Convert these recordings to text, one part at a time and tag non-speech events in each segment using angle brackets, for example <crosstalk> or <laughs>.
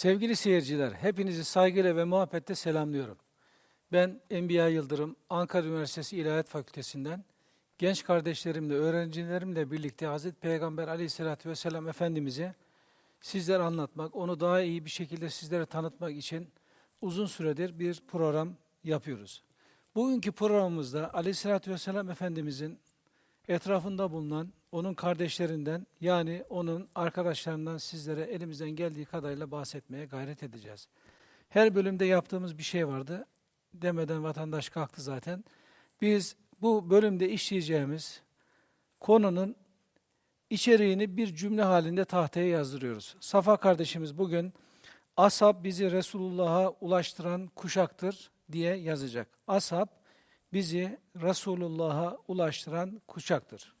Sevgili seyirciler, hepinizi saygıyla ve muhabbetle selamlıyorum. Ben Enbiya Yıldırım, Ankara Üniversitesi İlahiyat Fakültesinden genç kardeşlerimle, öğrencilerimle birlikte Hazreti Peygamber Aleyhisselatü Vesselam Efendimiz'i sizlere anlatmak, onu daha iyi bir şekilde sizlere tanıtmak için uzun süredir bir program yapıyoruz. Bugünkü programımızda Aleyhisselatü Vesselam Efendimiz'in etrafında bulunan onun kardeşlerinden yani onun arkadaşlarından sizlere elimizden geldiği kadarıyla bahsetmeye gayret edeceğiz. Her bölümde yaptığımız bir şey vardı. Demeden vatandaş kalktı zaten. Biz bu bölümde işleyeceğimiz konunun içeriğini bir cümle halinde tahtaya yazdırıyoruz. Safa kardeşimiz bugün Ashab bizi Resulullah'a ulaştıran kuşaktır diye yazacak. Ashab bizi Resulullah'a ulaştıran kuşaktır.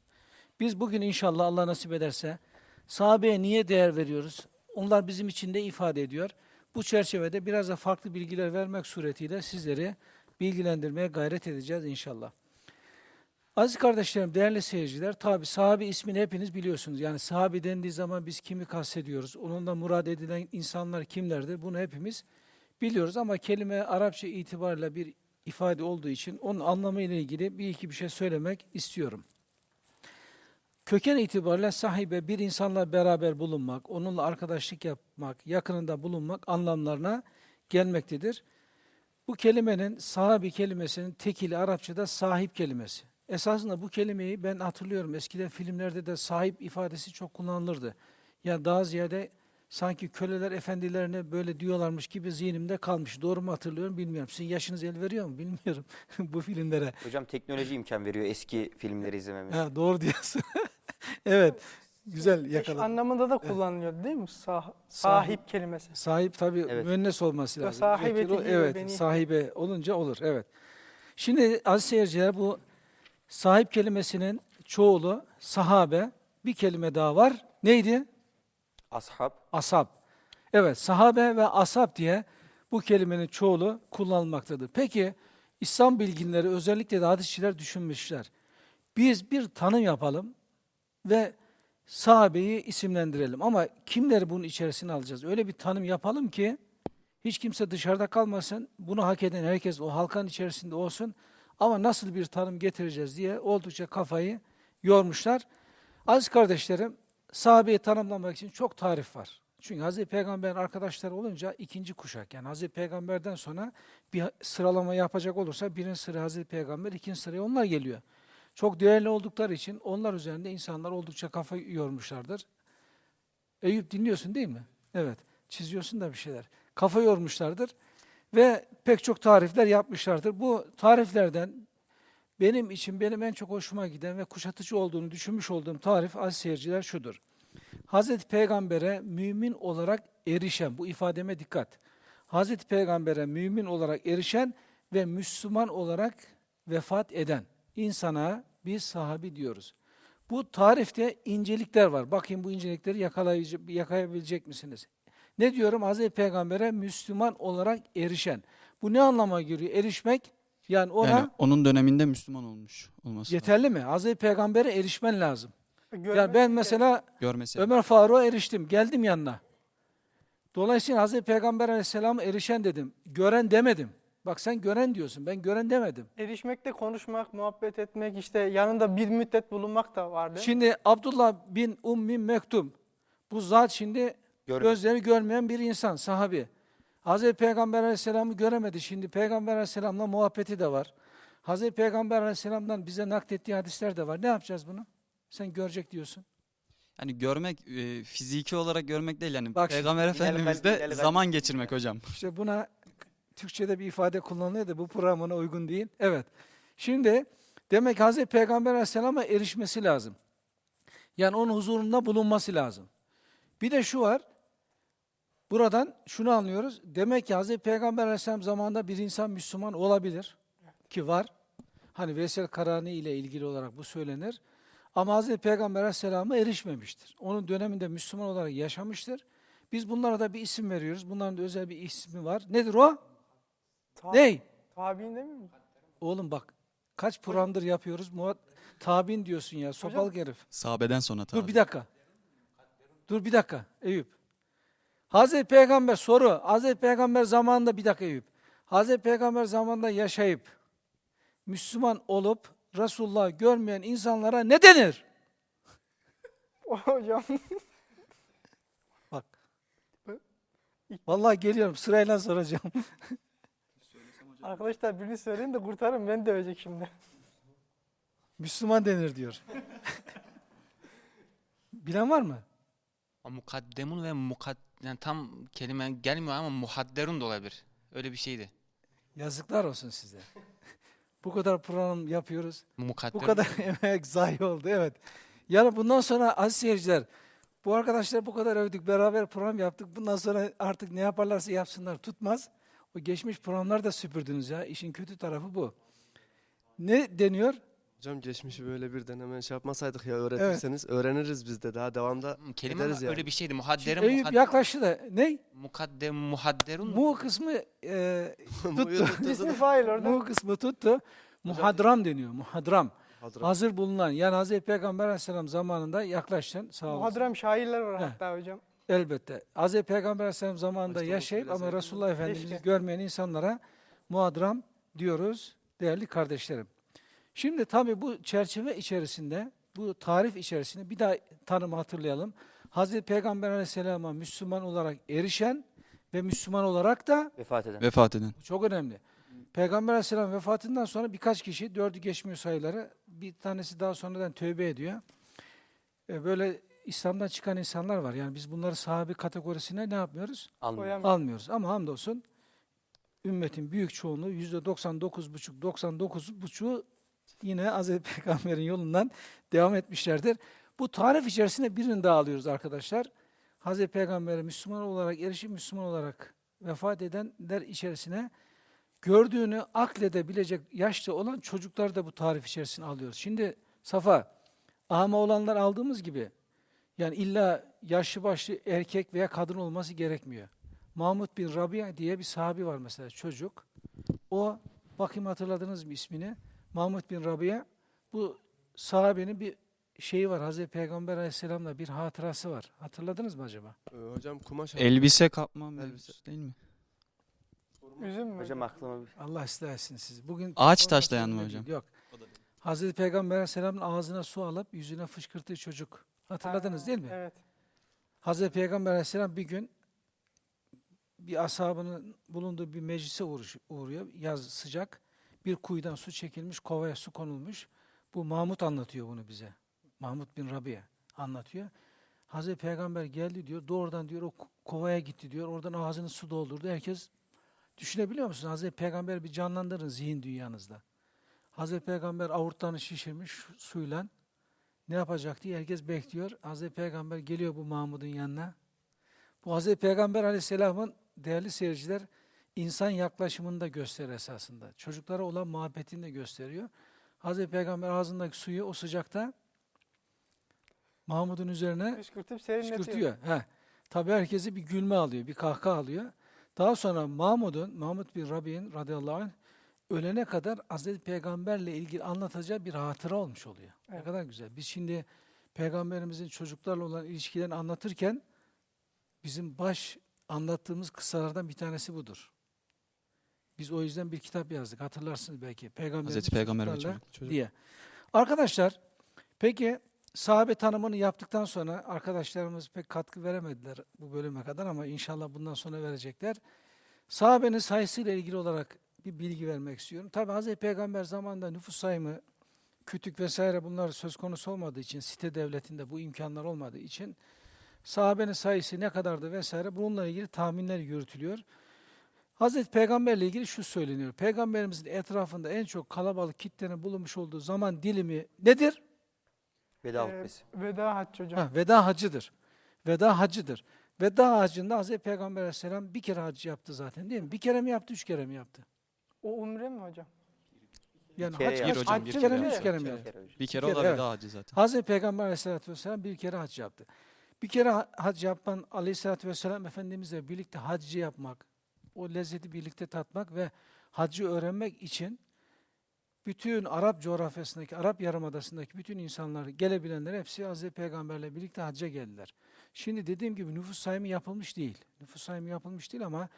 Biz bugün inşallah Allah nasip ederse sahabeye niye değer veriyoruz? Onlar bizim için de ifade ediyor. Bu çerçevede biraz da farklı bilgiler vermek suretiyle sizleri bilgilendirmeye gayret edeceğiz inşallah. Aziz kardeşlerim, değerli seyirciler, tabi sahabi ismini hepiniz biliyorsunuz. Yani sahabi dendiği zaman biz kimi kastediyoruz? Onunla murad edilen insanlar kimlerdir? Bunu hepimiz biliyoruz ama kelime Arapça itibariyle bir ifade olduğu için onun anlamı ile ilgili bir iki bir şey söylemek istiyorum. Köken itibariyle sahibe bir insanla beraber bulunmak, onunla arkadaşlık yapmak, yakınında bulunmak anlamlarına gelmektedir. Bu kelimenin sahabi kelimesinin tekili Arapçada sahip kelimesi. Esasında bu kelimeyi ben hatırlıyorum eskiden filmlerde de sahip ifadesi çok kullanılırdı. Yani daha ziyade sanki köleler efendilerine böyle diyorlarmış gibi zihnimde kalmış. Doğru mu hatırlıyorum bilmiyorum. Sizin yaşınız el veriyor mu <laughs> bilmiyorum bu filmlere. Hocam teknoloji imkan veriyor eski filmleri izlememiz. Ha, doğru diyorsun. <laughs> <laughs> evet. Güzel yakaladın. anlamında da kullanılıyor değil mi? Sah- sahip kelimesi. Sahip tabii Evet. müennes olması lazım. sahibeti o- Evet, beni- sahibe olunca olur. Evet. Şimdi aziz seyirciler bu sahip kelimesinin çoğulu sahabe, bir kelime daha var. Neydi? Ashab Asab. Evet, sahabe ve asab diye bu kelimenin çoğulu kullanılmaktadır. Peki İslam bilginleri özellikle de hadisçiler düşünmüşler. Biz bir tanım yapalım ve sahabeyi isimlendirelim. Ama kimleri bunun içerisine alacağız? Öyle bir tanım yapalım ki hiç kimse dışarıda kalmasın. Bunu hak eden herkes o halkanın içerisinde olsun. Ama nasıl bir tanım getireceğiz diye oldukça kafayı yormuşlar. Aziz kardeşlerim, sahabeyi tanımlamak için çok tarif var. Çünkü Hazreti Peygamber'in arkadaşları olunca ikinci kuşak. Yani Hazreti Peygamber'den sonra bir sıralama yapacak olursa birinci sıra Hazreti Peygamber, ikinci sıraya onlar geliyor. Çok değerli oldukları için onlar üzerinde insanlar oldukça kafa yormuşlardır. Eyüp dinliyorsun değil mi? Evet. Çiziyorsun da bir şeyler. Kafa yormuşlardır ve pek çok tarifler yapmışlardır. Bu tariflerden benim için benim en çok hoşuma giden ve kuşatıcı olduğunu düşünmüş olduğum tarif aziz seyirciler şudur. Hazreti Peygamber'e mümin olarak erişen, bu ifademe dikkat. Hazreti Peygamber'e mümin olarak erişen ve Müslüman olarak vefat eden insana biz sahabi diyoruz. Bu tarifte incelikler var. Bakayım bu incelikleri yakalayabilecek, misiniz? Ne diyorum? Hazreti Peygamber'e Müslüman olarak erişen. Bu ne anlama geliyor? Erişmek, yani ona Yani onun döneminde Müslüman olmuş olması lazım. yeterli mi? Hazreti Peygamber'e erişmen lazım. Görmek Yani ben mesela Görmesi. Ömer Faruk'a eriştim, geldim yanına. Dolayısıyla Hazreti Peygamber Aleyhisselam'a erişen dedim. Gören demedim. Bak sen gören diyorsun, ben gören demedim. Erişmekte konuşmak, muhabbet etmek, işte yanında bir müddet bulunmak da vardı. Şimdi Abdullah bin Ummi Mektum, bu zat şimdi Görmüyor. gözleri görmeyen bir insan, sahabi. Hazreti Peygamber Aleyhisselam'ı göremedi. Şimdi Peygamber Aleyhisselam'la muhabbeti de var. Hazreti Peygamber Aleyhisselam'dan bize naklettiği hadisler de var. Ne yapacağız bunu? Sen görecek diyorsun. Yani görmek e, fiziki olarak görmek değil yani Bak şimdi, Peygamber Efendimiz'de zaman geçirmek hocam. İşte buna Türkçe'de bir ifade kullanılıyor da bu programına uygun değil. Evet. Şimdi demek ki Hazreti Peygamber Aleyhisselam'a erişmesi lazım. Yani onun huzurunda bulunması lazım. Bir de şu var. Buradan şunu anlıyoruz. Demek ki Hazreti Peygamber Aleyhisselam zamanında bir insan Müslüman olabilir. Ki var. Hani Veysel Karani ile ilgili olarak bu söylenir. Ama Hazreti Peygamber Aleyhisselam'a erişmemiştir. Onun döneminde Müslüman olarak yaşamıştır. Biz bunlara da bir isim veriyoruz. Bunların da özel bir ismi var. Nedir o? Ta- Ney? Tabi'in değil mi? Oğlum bak kaç programdır yapıyoruz. Muhat tabin diyorsun ya. Sopalık herif. Sahabeden sonra tabi. Dur bir dakika. Dur bir dakika Eyüp. Hazreti Peygamber soru. Hazreti Peygamber zamanında bir dakika Eyüp. Hazreti Peygamber zamanında yaşayıp Müslüman olup Resulullah görmeyen insanlara ne denir? <laughs> Hocam Bak. Vallahi geliyorum sırayla soracağım. <laughs> arkadaşlar birini söyleyin de kurtarın beni dövecek şimdi. Müslüman denir diyor. <laughs> Bilen var mı? Mukaddemun ve mukad yani tam kelime gelmiyor ama muhadderun da olabilir. Öyle bir şeydi. Yazıklar olsun size. Bu kadar program yapıyoruz. Bu Mukadderun. kadar <laughs> emek zayi oldu evet. Yani bundan sonra aziz seyirciler bu arkadaşlar bu kadar övdük beraber program yaptık. Bundan sonra artık ne yaparlarsa yapsınlar tutmaz. O geçmiş programlar da süpürdünüz ya. İşin kötü tarafı bu. Ne deniyor? Hocam geçmişi böyle birden hemen şey yapmasaydık ya öğretirseniz öğreniriz biz de daha devamda Hmm, Kelime ederiz yani. öyle bir şeydi. Muhadderun Eyüp muhad, yaklaştı da. Ne? mukaddem muhadderun mu? Mu kısmı e, <laughs> tuttu. <laughs> İsmi fail orada. Mu kısmı tuttu. Muhadram deniyor. Muhadram. Hadrat. Hazır bulunan yani Hazreti Peygamber Aleyhisselam zamanında yaklaştın. Sağ olasın. Muhadram şairler var hatta hocam. Elbette. Hazreti Peygamber Aleyhisselam zamanında yaşayıp ama Resulullah Efendimiz'i görmeyen insanlara muadram diyoruz değerli kardeşlerim. Şimdi tabii bu çerçeve içerisinde, bu tarif içerisinde bir daha tanımı hatırlayalım. Hazreti Peygamber Aleyhisselam'a Müslüman olarak erişen ve Müslüman olarak da Vefat eden. Vefat eden. bu çok önemli. Peygamber Aleyhisselam vefatından sonra birkaç kişi, dördü geçmiyor sayıları, bir tanesi daha sonradan tövbe ediyor. E, Böyle İslam'dan çıkan insanlar var. Yani biz bunları sahabi kategorisine ne yapmıyoruz? Almıyor. Koyam- Almıyoruz. Ama hamdolsun ümmetin büyük çoğunluğu yüzde 99,5 99,5'u yine Hazreti <laughs> Peygamber'in yolundan devam etmişlerdir. Bu tarif içerisinde birini daha alıyoruz arkadaşlar. Hazreti Peygamber'e Müslüman olarak erişip Müslüman olarak vefat edenler içerisine gördüğünü akledebilecek yaşta olan çocukları da bu tarif içerisine alıyoruz. Şimdi Safa, ama olanlar aldığımız gibi yani illa yaşlı başlı erkek veya kadın olması gerekmiyor. Mahmud bin Rabia diye bir sahabi var mesela çocuk. O bakayım hatırladınız mı ismini? Mahmud bin Rabia bu sahabenin bir şeyi var. Hazreti Peygamber Aleyhisselam'la bir hatırası var. Hatırladınız mı acaba? Ee, hocam kumaş Elbise kapma Elbise. değil mi? Üzüm mü? Hocam aklıma bir... Allah ıslah etsin sizi. Bugün Ağaç taşlayan mı hocam? Yok. Hazreti Peygamber Aleyhisselam'ın ağzına su alıp yüzüne fışkırttığı çocuk. Hatırladınız Ha, değil mi? Evet. Hazreti Peygamber Aleyhisselam bir gün bir ashabının bulunduğu bir meclise uğruyor. Yaz sıcak. Bir kuyudan su çekilmiş, kovaya su konulmuş. Bu Mahmud anlatıyor bunu bize. Mahmud bin Rabia anlatıyor. Hazreti Peygamber geldi diyor. Doğrudan diyor o ko- kovaya gitti diyor. Oradan ağzını su doldurdu. Herkes düşünebiliyor musun? Hazreti Peygamber bir canlandırın zihin dünyanızda. Hazreti Peygamber avurtlarını şişirmiş suyla. Ne yapacak diye herkes bekliyor. Hazreti Peygamber geliyor bu Mahmud'un yanına. Bu Hazreti Peygamber Aleyhisselam'ın değerli seyirciler insan yaklaşımını da gösterir esasında. Çocuklara olan muhabbetini de gösteriyor. Hazreti Peygamber ağzındaki suyu o sıcakta Mahmud'un üzerine Püskürtüp serinletiyor. püskürtüyor. He. Tabii herkesi bir gülme alıyor, bir kahkaha alıyor. Daha sonra Mahmud'un, Mahmud bin Rabi'nin radıyallahu anh ölene kadar Hazreti Peygamberle ilgili anlatacağı bir hatıra olmuş oluyor. Ne Evet. kadar güzel. Biz şimdi Peygamberimizin çocuklarla olan ilişkilerini anlatırken bizim baş anlattığımız kıssalardan bir tanesi budur. Biz o yüzden bir kitap yazdık. Hatırlarsınız belki. Peygamberimiz Hazreti Peygamber ve çocuk. diye. Arkadaşlar, peki sahabe tanımını yaptıktan sonra arkadaşlarımız pek katkı veremediler bu bölüme kadar ama inşallah bundan sonra verecekler. Sahabenin sayısıyla ilgili olarak bir bilgi vermek istiyorum. Tabi Hazreti Peygamber zamanında nüfus sayımı, kütük vesaire bunlar söz konusu olmadığı için, site devletinde bu imkanlar olmadığı için sahabenin sayısı ne kadardı vesaire bununla ilgili tahminler yürütülüyor. Hazreti Peygamberle ilgili şu söyleniyor. Peygamberimizin etrafında en çok kalabalık kitlenin bulunmuş olduğu zaman dilimi nedir? Veda Ee, hutbesi. veda hac hocam. Ha, veda hacıdır. Veda hacıdır. Veda hacında Hazreti Peygamber Aleyhisselam bir kere hac yaptı zaten değil mi? Bir kere mi yaptı, üç kere mi yaptı? O umre mi hocam? Yani kere hac, yaptı. hac, hocam, bir bir kere kere mi, üç kere mi Bir yaptı? kere. Bir kere kere, o da evet. veda hacı zaten. Hazreti Peygamber Aleyhisselatü Vesselam bir kere hac yaptı. Bir kere ha- hac yapan Aleyhisselatü Vesselam Efendimizle birlikte haccı yapmak, o lezzeti birlikte tatmak ve haccı öğrenmek için bütün Arap coğrafyasındaki, Arap Yarımadası'ndaki bütün insanlar, gelebilenler hepsi Hazreti Peygamberle birlikte hacca geldiler. Şimdi dediğim gibi nüfus sayımı yapılmış değil. Nüfus sayımı yapılmış değil ama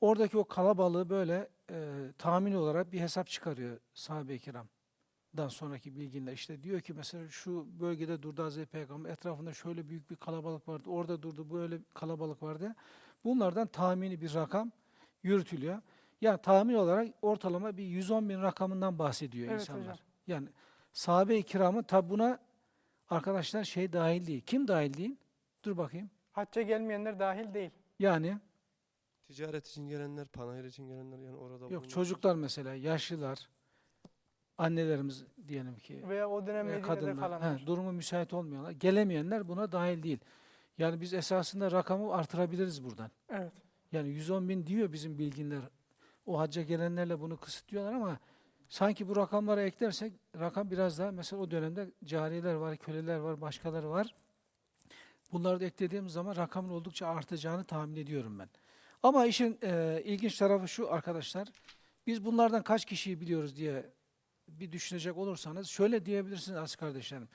oradaki o kalabalığı böyle e, tahmin olarak bir hesap çıkarıyor sahabe-i kiramdan sonraki bilginler. İşte diyor ki mesela şu bölgede durdu Hazreti Peygamber, etrafında şöyle büyük bir kalabalık vardı, orada durdu böyle kalabalık vardı. Bunlardan tahmini bir rakam yürütülüyor. Yani tahmin olarak ortalama bir 110 bin rakamından bahsediyor Evet insanlar. hocam. Yani sahabe-i kiramın tabi buna arkadaşlar şey dahil değil. Kim dahil değil? Dur bakayım. Hacca gelmeyenler dahil değil. Yani Ticaret için gelenler, panayır için gelenler yani orada yok bulunanlar. çocuklar mesela, yaşlılar, annelerimiz diyelim ki Veya o dönem veya Medine'de kadınlar, kalanlar. he, durumu müsait olmuyorlar. Gelemeyenler buna dahil değil. Yani biz esasında rakamı artırabiliriz buradan. Evet. Yani 110 bin diyor bizim bilginler. O hacca gelenlerle bunu kısıtlıyorlar ama sanki bu rakamlara eklersek rakam biraz daha mesela o dönemde cariyeler var, köleler var, başkaları var. Bunları da eklediğim zaman rakamın oldukça artacağını tahmin ediyorum ben. Ama işin e, ilginç tarafı şu arkadaşlar. Biz bunlardan kaç kişiyi biliyoruz diye bir düşünecek olursanız şöyle diyebilirsiniz aziz kardeşlerim.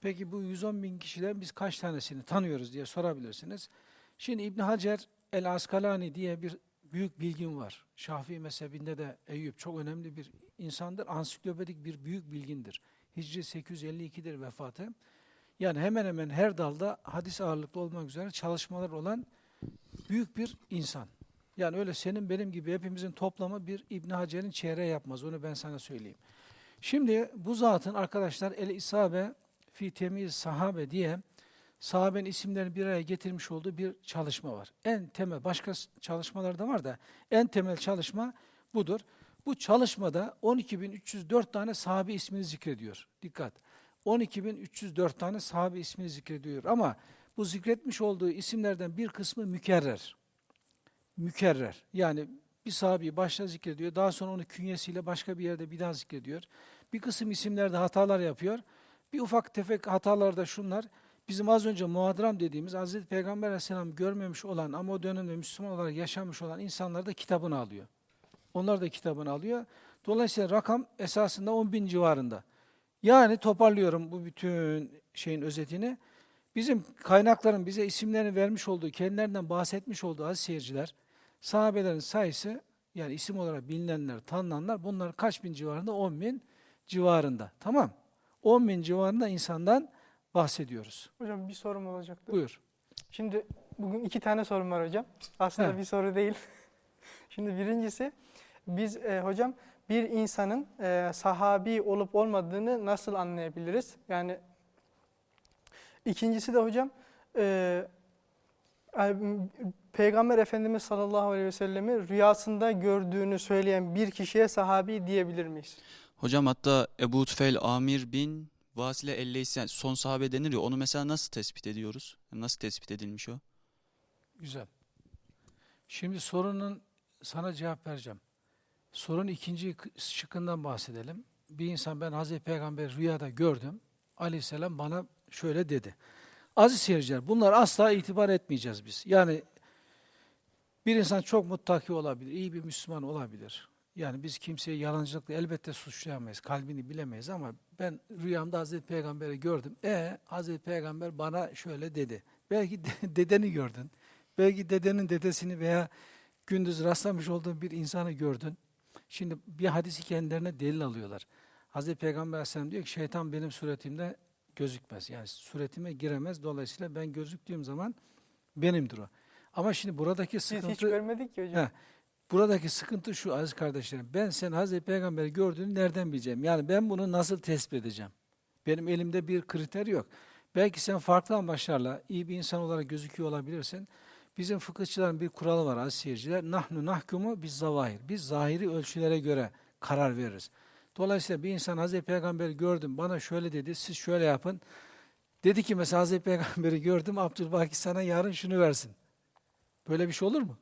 Peki bu 110 bin kişiden biz kaç tanesini tanıyoruz diye sorabilirsiniz. Şimdi İbn Hacer El Askalani diye bir büyük bilgin var. Şafii mezhebinde de Eyüp çok önemli bir insandır. Ansiklopedik bir büyük bilgindir. Hicri 852'dir vefatı. Yani hemen hemen her dalda hadis ağırlıklı olmak üzere çalışmalar olan büyük bir insan. Yani öyle senin benim gibi hepimizin toplamı bir İbn Hacer'in çeyreği yapmaz. Onu ben sana söyleyeyim. Şimdi bu zatın arkadaşlar El İsabe fi temiz sahabe diye sahabenin isimlerini bir araya getirmiş olduğu bir çalışma var. En temel, başka çalışmalar da var da en temel çalışma budur. Bu çalışmada 12.304 tane sahabe ismini zikrediyor. Dikkat. 12.304 tane sahabe ismini zikrediyor ama bu zikretmiş olduğu isimlerden bir kısmı mükerrer. Mükerrer. Yani bir sahabeyi başta zikrediyor, daha sonra onu künyesiyle başka bir yerde bir daha zikrediyor. Bir kısım isimlerde hatalar yapıyor. Bir ufak tefek hatalar da şunlar. Bizim az önce muadram dediğimiz Hazreti Peygamber Aleyhisselam görmemiş olan ama o dönemde Müslüman olarak yaşamış olan insanlar da kitabını alıyor. Onlar da kitabını alıyor. Dolayısıyla rakam esasında 10 bin civarında. Yani toparlıyorum bu bütün şeyin özetini. Bizim kaynakların bize isimlerini vermiş olduğu, kendilerinden bahsetmiş olduğu aziz seyirciler, sahabelerin sayısı yani isim olarak bilinenler, tanınanlar bunlar kaç bin civarında? 10 bin civarında. Tamam. 10 bin civarında insandan bahsediyoruz. Hocam bir sorum olacaktı. Buyur. Şimdi bugün iki tane sorum var hocam. Aslında He. bir soru değil. <laughs> Şimdi birincisi biz e, hocam bir insanın e, sahabi olup olmadığını nasıl anlayabiliriz? Yani ikincisi de hocam e, Peygamber Efendimiz sallallahu aleyhi ve sellemi rüyasında gördüğünü söyleyen bir kişiye sahabi diyebilir miyiz? Hocam hatta Ebu Tufeil Amir bin Vasile Elleysi yani son sahabe denir ya onu mesela nasıl tespit ediyoruz? Nasıl tespit edilmiş o? Güzel. Şimdi sorunun sana cevap vereceğim. Sorunun ikinci şıkkından bahsedelim. Bir insan ben Hazreti Peygamber rüyada gördüm. Aleyhisselam bana şöyle dedi. Aziz seyirciler bunlar asla itibar etmeyeceğiz biz. Yani bir insan çok muttaki olabilir, iyi bir Müslüman olabilir. Yani biz kimseyi yalancılıkla elbette suçlayamayız, kalbini bilemeyiz ama ben rüyamda Hazreti Peygamber'i gördüm. E Hazreti Peygamber bana şöyle dedi. Belki de- <laughs> dedeni gördün. Belki dedenin dedesini veya gündüz rastlamış olduğun bir insanı gördün. Şimdi bir hadisi kendilerine delil alıyorlar. Hazreti Peygamber Aleyhisselam diyor ki şeytan benim suretimde gözükmez. Yani suretime giremez. Dolayısıyla ben gözüktüğüm zaman benimdir o. Ama şimdi buradaki Biz sıkıntı... hiç görmedik ki hocam. He. Buradaki sıkıntı şu aziz kardeşlerim. Ben sen Hazreti Peygamber'i gördüğünü nereden bileceğim? Yani ben bunu nasıl tespit edeceğim? Benim elimde bir kriter yok. Belki sen farklı amaçlarla iyi bir insan olarak gözüküyor olabilirsin. Bizim fıkıhçıların bir kuralı var aziz seyirciler. Nahnu nahkumu biz zavahir. Biz zahiri ölçülere göre karar veririz. Dolayısıyla bir insan Hazreti Peygamber'i gördüm bana şöyle dedi siz şöyle yapın. Dedi ki mesela Hazreti Peygamber'i gördüm Abdülbaki sana yarın şunu versin. Böyle bir şey olur mu?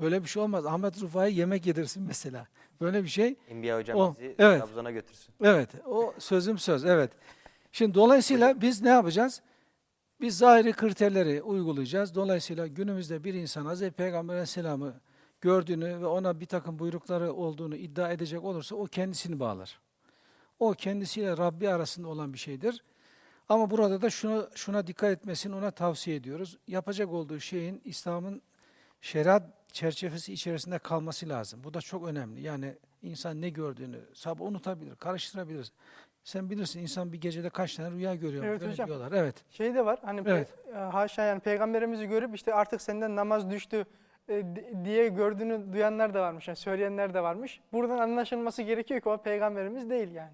Böyle bir şey olmaz. Ahmet Rufa'ya yemek yedirsin mesela. Böyle bir şey. Enbiya hocam O, bizi evet. Trabzon'a götürsün. Evet. O sözüm söz. Evet. Şimdi dolayısıyla biz ne yapacağız? Biz zahiri kriterleri uygulayacağız. Dolayısıyla günümüzde bir insan Hazreti Peygamber Aleyhisselam'ı gördüğünü ve ona bir takım buyrukları olduğunu iddia edecek olursa o kendisini bağlar. O kendisiyle Rabbi arasında olan bir şeydir. Ama burada da şuna, şuna dikkat etmesini ona tavsiye ediyoruz. Yapacak olduğu şeyin İslam'ın şeriat çerçevesi içerisinde kalması lazım. Bu da çok önemli. Yani insan ne gördüğünü sabah unutabilir, karıştırabilir. Sen bilirsin insan bir gecede kaç tane rüya görüyor. Evet Öyle hocam. diyorlar. Evet. Şey de var hani Evet. e, haşa yani peygamberimizi görüp işte artık senden namaz düştü e, di- diye gördüğünü duyanlar da varmış. Yani söyleyenler de varmış. Buradan anlaşılması gerekiyor ki o peygamberimiz değil yani.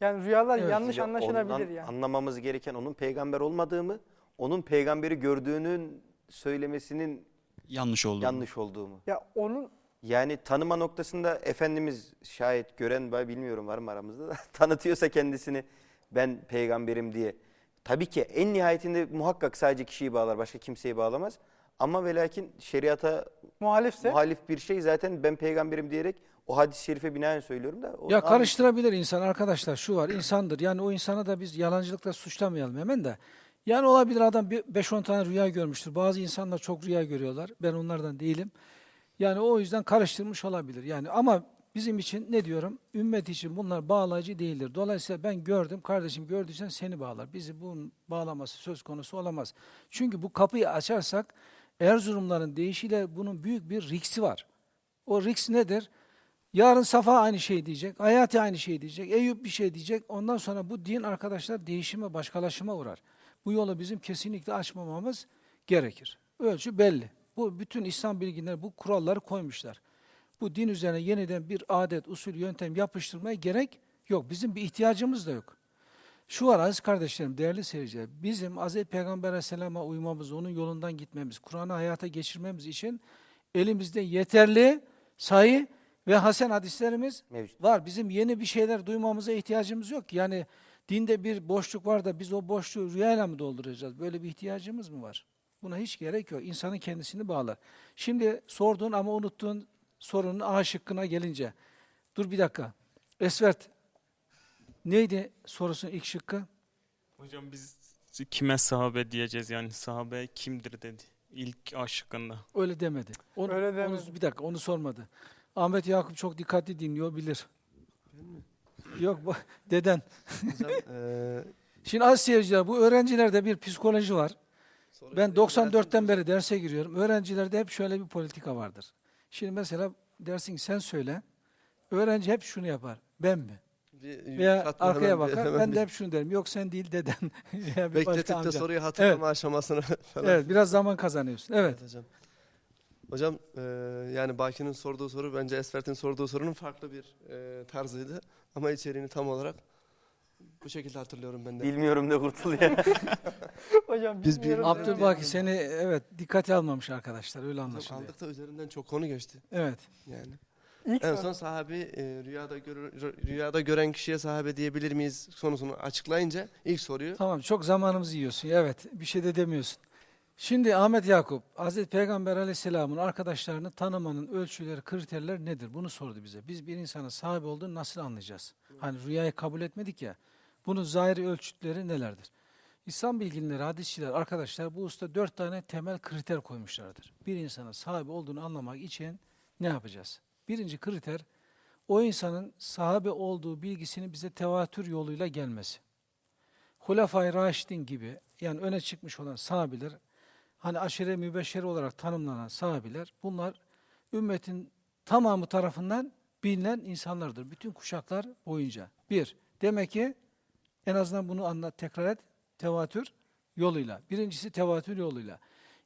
Yani rüyalar Evet. yanlış Ya anlaşılabilir ondan yani. Anlamamız gereken onun peygamber olmadığı mı? Onun peygamberi gördüğünün söylemesinin Yanlış oldu. yanlış olduğu mu? Ya onun Yani tanıma noktasında Efendimiz şayet gören var bilmiyorum var mı aramızda da <laughs> tanıtıyorsa kendisini ben peygamberim diye. Tabii ki en nihayetinde muhakkak sadece kişiyi bağlar başka kimseyi bağlamaz. Ama ve lakin şeriata muhalifse muhalif bir şey zaten ben peygamberim diyerek o hadis-i şerife binaen söylüyorum da. o- Ya karıştırabilir insan arkadaşlar şu var insandır yani o insana da biz yalancılıkla suçlamayalım hemen de. Yani olabilir adam 5-10 tane rüya görmüştür. Bazı insanlar çok rüya görüyorlar. Ben onlardan değilim. Yani o yüzden karıştırmış olabilir. Yani ama bizim için ne diyorum? Ümmet için bunlar bağlayıcı değildir. Dolayısıyla ben gördüm kardeşim gördüysen seni bağlar. Bizi bunun bağlaması söz konusu olamaz. Çünkü bu kapıyı açarsak Erzurumların deyişiyle bunun büyük bir riksi var. O riks nedir? Yarın Safa aynı şey diyecek, Hayati aynı şey diyecek, Eyüp bir şey diyecek. Ondan sonra bu din arkadaşlar değişime, başkalaşıma uğrar. Bu yolu bizim kesinlikle açmamamız gerekir. Ölçü belli. Bu bütün İslam bilginleri bu kuralları koymuşlar. Bu din üzerine yeniden bir adet, usul, yöntem yapıştırmaya gerek yok. Bizim bir ihtiyacımız da yok. Şu var aziz kardeşlerim, değerli seyirciler, bizim Hz. Peygamber Aleyhisselam'a uymamız, onun yolundan gitmemiz, Kur'an'ı hayata geçirmemiz için elimizde yeterli sayı ve hasen hadislerimiz Mevcut. var. Bizim yeni bir şeyler duymamıza ihtiyacımız yok. Yani dinde bir boşluk var da biz o boşluğu rüyayla mı dolduracağız? Böyle bir ihtiyacımız mı var? Buna hiç gerek yok. İnsanın kendisini bağlar. Şimdi sorduğun ama unuttuğun sorunun A şıkkına gelince. Dur bir dakika. Esvert. Neydi sorusun ilk şıkkı? Hocam biz kime sahabe diyeceğiz yani sahabe kimdir dedi ilk aşkında. Öyle demedi. Onu, Öyle onu- demedi. bir dakika onu sormadı. Ahmet Yakup çok dikkatli dinliyor bilir. Yok bu <laughs> deden. Hocam, <laughs> Şimdi az seyirciler bu öğrencilerde bir psikoloji var. Ben bir 94'ten düzeltin. beri derse giriyorum. Öğrencilerde hep şöyle bir politika vardır. Şimdi mesela dersin sen söyle. Öğrenci hep şunu yapar. Ben mi? Bir Veya arkaya bir- bakar. <laughs> Ben bir de hep şunu derim. Yok sen değil deden. Bekletip de soruyu hatırlama aşamasını falan. Evet biraz zaman kazanıyorsun. Evet. Evet hocam. Hocam eee, yani Baki'nin sorduğu soru bence Esfert'in sorduğu sorunun farklı bir eee, tarzıydı. Ama içeriğini tam olarak bu şekilde hatırlıyorum ben de. Bilmiyorum ne kurtuluyor. <laughs> hocam Biz bilmiyorum. bir- Abdülbaki seni evet dikkate almamış arkadaşlar öyle Hocam anlaşılıyor. aldık da üzerinden çok konu geçti Evet. yani. İlk En son sahabi eee, rüyada gör- rü- rüyada gören kişiye sahabe diyebilir miyiz konusunu açıklayınca ilk soruyu Tamam çok zamanımızı yiyorsun. Evet bir şey de demiyorsun. Şimdi Ahmet Yakup, Hazreti Peygamber Aleyhisselam'ın arkadaşlarını tanımanın ölçüleri, kriterler nedir? Bunu sordu bize. Biz bir insanın sahibi olduğunu nasıl anlayacağız? Hani rüyayı kabul etmedik ya. Bunun zahiri ölçütleri nelerdir? İslam bilginleri, hadisçiler, arkadaşlar bu usta dört tane temel kriter koymuşlardır. Bir insanın sahibi olduğunu anlamak için ne yapacağız? Birinci kriter, o insanın sahabe olduğu bilgisinin bize tevatür yoluyla gelmesi. Hulefai Raşidin gibi yani öne çıkmış olan sahabiler, hani aşire mübeşşeri olarak tanımlanan sahabiler, bunlar ümmetin tamamı tarafından bilinen insanlardır. Bütün kuşaklar boyunca. Bir, demek ki en azından bunu anlat, tekrar et, tevatür yoluyla. Birincisi tevatür yoluyla.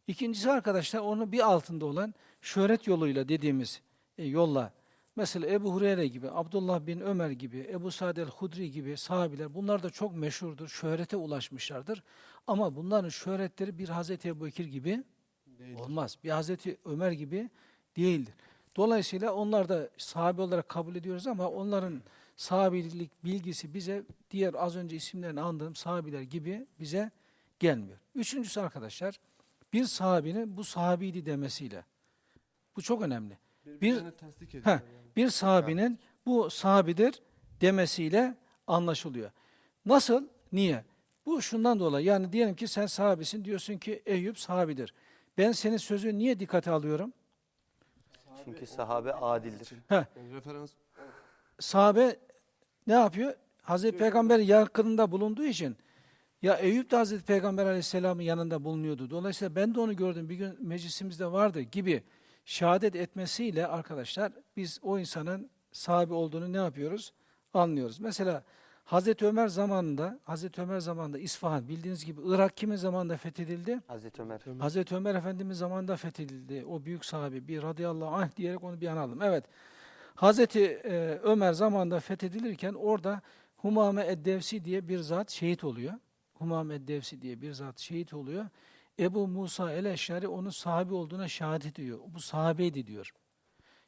İkincisi arkadaşlar onun bir altında olan şöhret yoluyla dediğimiz e, yolla. Mesela Ebu Hureyre gibi, Abdullah bin Ömer gibi, Ebu Sa'd el-Hudri gibi sahabiler bunlar da çok meşhurdur, şöhrete ulaşmışlardır. Ama bunların şöhretleri bir Hazreti Ebu Bekir gibi olmaz. Bir Hazreti Ömer gibi değildir. Dolayısıyla onlar da sahabe olarak kabul ediyoruz ama onların sahabilik bilgisi bize diğer az önce isimlerini andığım sahabiler gibi bize gelmiyor. Üçüncüsü arkadaşlar bir sahabinin bu sahabiydi demesiyle. Bu çok önemli. ediyor. Heh, yani. bir sahabinin bu sahabidir demesiyle anlaşılıyor. Nasıl? Niye? Bu şundan dolayı. Yani diyelim ki sen sahabisin diyorsun ki Eyüp sahabidir. Ben senin sözünü niye dikkate alıyorum? Çünkü sahabe adildir. Yani referans sahabe ne yapıyor? Hazreti Peygamber yakınında bulunduğu için ya Eyüp de Hazreti Peygamber Aleyhisselam'ın yanında bulunuyordu. Dolayısıyla ben de onu gördüm. Bir gün meclisimizde vardı gibi şehadet etmesiyle arkadaşlar biz o insanın sahabe olduğunu ne yapıyoruz? Anlıyoruz. Mesela Hazreti Ömer zamanında, Hazreti Ömer zamanında İsfahan bildiğiniz gibi Irak kimin zamanında fethedildi? Hazreti Ömer. Hazreti Ömer Efendimiz zamanında fethedildi. O büyük sahabe bir radıyallahu anh diyerek onu bir analım. Evet. Hazreti e, Ömer zamanında fethedilirken orada Humame Eddevsi diye bir zat şehit oluyor. Humame Eddevsi diye bir zat şehit oluyor. Ebu Musa el-Eşari onun sahabe olduğuna şehadet ediyor. Bu sahabeydi diyor.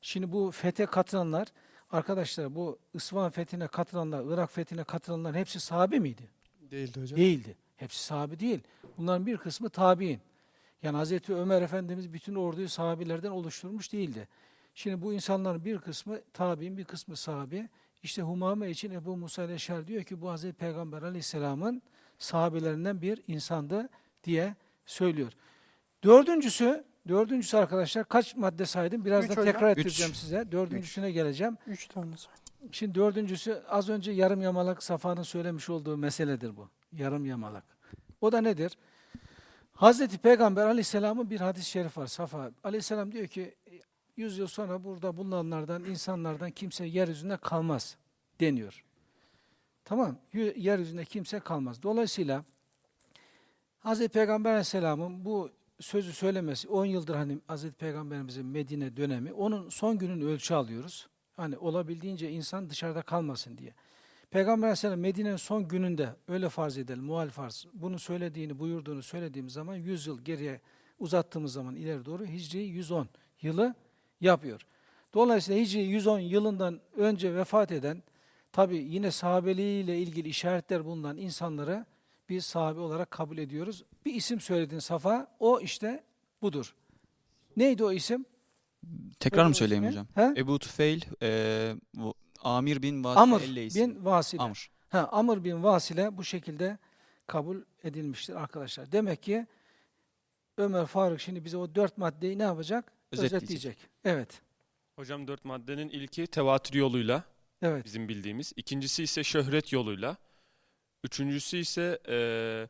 Şimdi bu fethe katılanlar, arkadaşlar bu İsfahan fethine katılanlar, Irak fethine katılanlar hepsi sahabe miydi? değildi hocam. Değildi. Hepsi sahabe değil. Bunların bir kısmı tabi'in. Yani Hazreti Ömer Efendimiz bütün orduyu sahabilerden oluşturmuş değildi. Şimdi bu insanların bir kısmı tabi'in, bir kısmı sahabi. İşte Humame için Ebu Musa Leşer diyor ki bu Hazreti Peygamber Aleyhisselam'ın sahabelerinden bir insandı diye söylüyor. Dördüncüsü, dördüncüsü arkadaşlar kaç madde saydım? Biraz Üç da hocam. tekrar Üç. ettireceğim size. Dördüncüsüne geleceğim. Üç tane say. Şimdi dördüncüsü az önce yarım yamalak Safa'nın söylemiş olduğu meseledir bu. Yarım yamalak. O da nedir? Hazreti Peygamber aleyhisselamın bir hadis-i şerif var Safa. Aleyhisselam diyor ki yüz yıl sonra burada bulunanlardan, insanlardan kimse yeryüzünde kalmaz deniyor. Tamam. Yeryüzünde kimse kalmaz. Dolayısıyla Hazreti Peygamber aleyhisselamın bu sözü söylemesi 10 yıldır hani Hazreti Peygamberimizin Medine dönemi onun son günün ölçü alıyoruz. Hani olabildiğince insan dışarıda kalmasın diye. Peygamber Aleyhisselam Medine'nin son gününde öyle farz edelim, muhal farz. Bunu söylediğini, buyurduğunu söylediğimiz zaman 100 yıl geriye uzattığımız zaman ileri doğru Hicri 110 yılı yapıyor. Dolayısıyla Hicri 110 yılından önce vefat eden, tabi yine sahabeliğiyle ilgili işaretler bulunan insanları biz sahabe olarak kabul ediyoruz. Bir isim söyledin Safa, o işte budur. Neydi o isim? Tekrar mı söyleyeyim hocam? He? Ebu Tüfeil, e, Amir bin Vasile Amr Elleysi. bin Vasile. Amr. Ha, Amr bin Vasile bu şekilde kabul edilmiştir arkadaşlar. Demek ki Ömer Faruk şimdi bize o dört maddeyi ne yapacak? Özetleyecek. Özetleyecek. Evet. Hocam dört maddenin ilki tevatür yoluyla Evet. bizim bildiğimiz. İkincisi ise şöhret yoluyla. Üçüncüsü ise eee,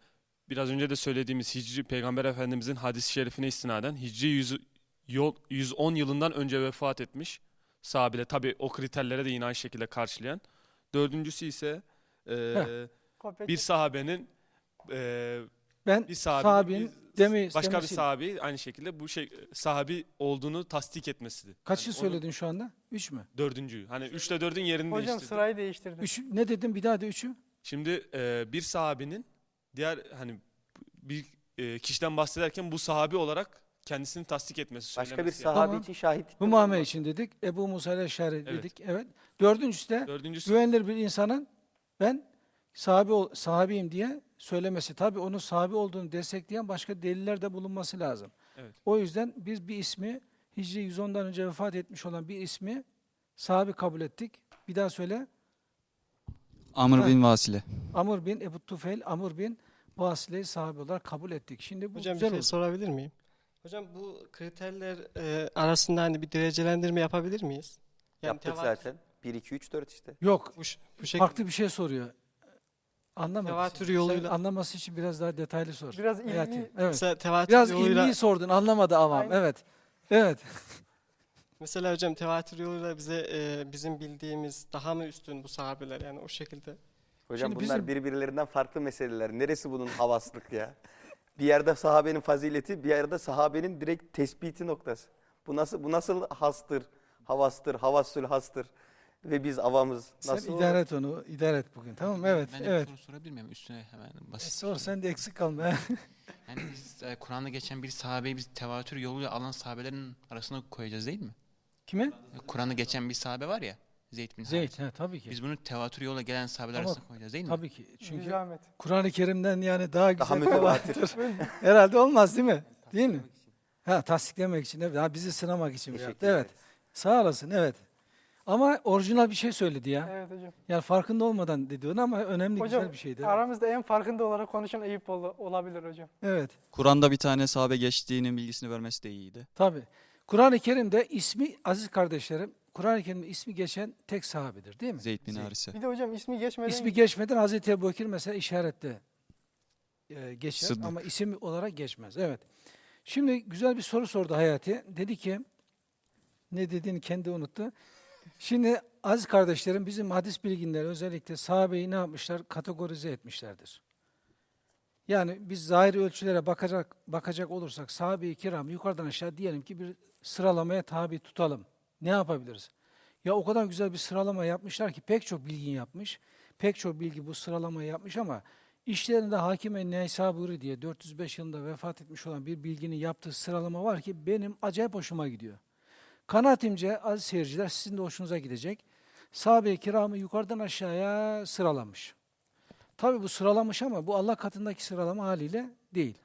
biraz önce de söylediğimiz Hicri Peygamber Efendimizin hadis-i şerifine istinaden Hicri 100, yol, 110 yılından önce vefat etmiş sahabeler. Tabi o kriterlere de yine aynı şekilde karşılayan. Dördüncüsü ise Kopya bir sahabenin eee, Ben bir sahabenin sahabenin bir- demi başka bir istemesiyle- sahabi aynı şekilde bu şey sahabi olduğunu tasdik etmesidir. Kaçı Yani onu- söyledin şu anda? Üç mü? Dördüncüyü. Hani üçle dördün yerini Hocam değiştirdi. sırayı değiştirdin. Üç, ne dedim bir daha da üçü? Şimdi e, bir sahabinin diğer hani bir e, kişiden bahsederken bu sahabi olarak kendisini tasdik etmesi, Başka bir söylemesi yani. sahabe Tamam. için şahitlik. Bu Muhammed için dedik. Ebu Musa el-Eşari Evet. dedik. Evet. Dördüncüsü de Dördüncüsü güvenilir bir insanın ben sahabi ol, sahabiyim diye söylemesi. Tabii onun sahabi olduğunu destekleyen başka deliller de bulunması lazım. Evet. O yüzden biz bir ismi Hicri 110'dan önce vefat etmiş olan bir ismi sahabi kabul ettik. Bir daha söyle. Amr Ha. bin Vasile. Amr bin Ebu Tufeil, Amr bin Vasile'yi sahabi olarak kabul ettik. Şimdi bu Hocam bir güzel şey oldu. sorabilir miyim? Hocam bu kriterler e, arasında hani bir derecelendirme yapabilir miyiz? Yaptık tevat- zaten. 1, 2, 3, 4 işte. Yok, Bu, ş- bu şekilde farklı bir şey soruyor. Anlamadım. Tevatür Sen yoluyla- anlaması için biraz daha detaylı sor. Biraz Hayati. ilmi Evet. mesela tevatür Biraz yoluyla ilmi sordun, anlamadı avam. Aynen. Evet. Evet. <laughs> mesela hocam tevatür yoluyla bize e, bizim bildiğimiz daha mı üstün bu sahabeler yani o şekilde? Hocam Şimdi bunlar bizim- birbirlerinden farklı meseleler. Neresi bunun havaslık ya? Bir yerde sahabenin fazileti, bir yerde sahabenin direkt tespiti noktası. Bu nasıl bu nasıl hastır, havastır, havassül hastır ve biz avamız. Sen Nasıl idare et onu, idare et bugün. Tamam mı? Evet, Ben de evet. soru sorabilir miyim? Üstüne hemen E, basit. sor, sen de eksik kalma. <laughs> <laughs> Yani biz e, Kur'an'da geçen bir sahabeyi biz tevatür yoluyla alan sahabelerin arasına koyacağız değil mi? Kime? Kur'an'da geçen bir sahabe var ya. Zeyd bin Zeyd, he, tabii ki. Biz bunu tevatür yoluyla gelen sahabeler Ama- arasına koyacağız değil mi? Tabii ki. bir Çünkü. Kur'an-ı Kerim'den yani daha güzel Daha bir vardır. <laughs> Herhalde olmaz değil mi? Değil mi? Ha, tasdiklemek için, evet. Ha, bizi sınamak için Teşekkür yaptı. Evet. Sağ olasın, evet. Ama orijinal bir şey söyledi ya. Evet hocam. Yani farkında olmadan dedi onu ama önemli Hocam güzel bir şeydi. aramızda en farkında olarak konuşan Eyüp ol- olabilir hocam. Evet. Kur'an'da bir tane sahabe geçtiğinin bilgisini vermesi de iyiydi. Tabii. Kur'an-ı Kerim'de ismi aziz kardeşlerim, Kur'an-ı Kerim'de ismi geçen tek sahabedir değil mi? Zeyd bin Harise. Bir de hocam ismi geçmeden İsmi geçmeden Hazreti Ebu Bekir mesela işarette e, geçer Sıddık. ama isim olarak geçmez. Evet. Şimdi güzel bir soru sordu Hayati. Dedi ki, ne dediğini kendi unuttu. Şimdi aziz kardeşlerim bizim hadis bilginleri özellikle sahabeyi ne yapmışlar? Kategorize etmişlerdir. Yani biz zahiri ölçülere bakacak bakacak olursak sahabe-i kiram yukarıdan aşağı diyelim ki bir sıralamaya tabi tutalım. Ne yapabiliriz? Ya o kadar güzel bir sıralama yapmışlar ki pek çok bilgin yapmış. Pek çok bilgi bu sıralamayı yapmış ama işlerinde Hakime Neysaburi diye 405 yılında vefat etmiş olan bir bilginin yaptığı sıralama var ki benim acayip hoşuma gidiyor. Kanaatimce aziz seyirciler sizin de hoşunuza gidecek. Sahabe-i kiramı yukarıdan aşağıya sıralamış. Tabi bu sıralamış ama bu Allah katındaki sıralama haliyle değil.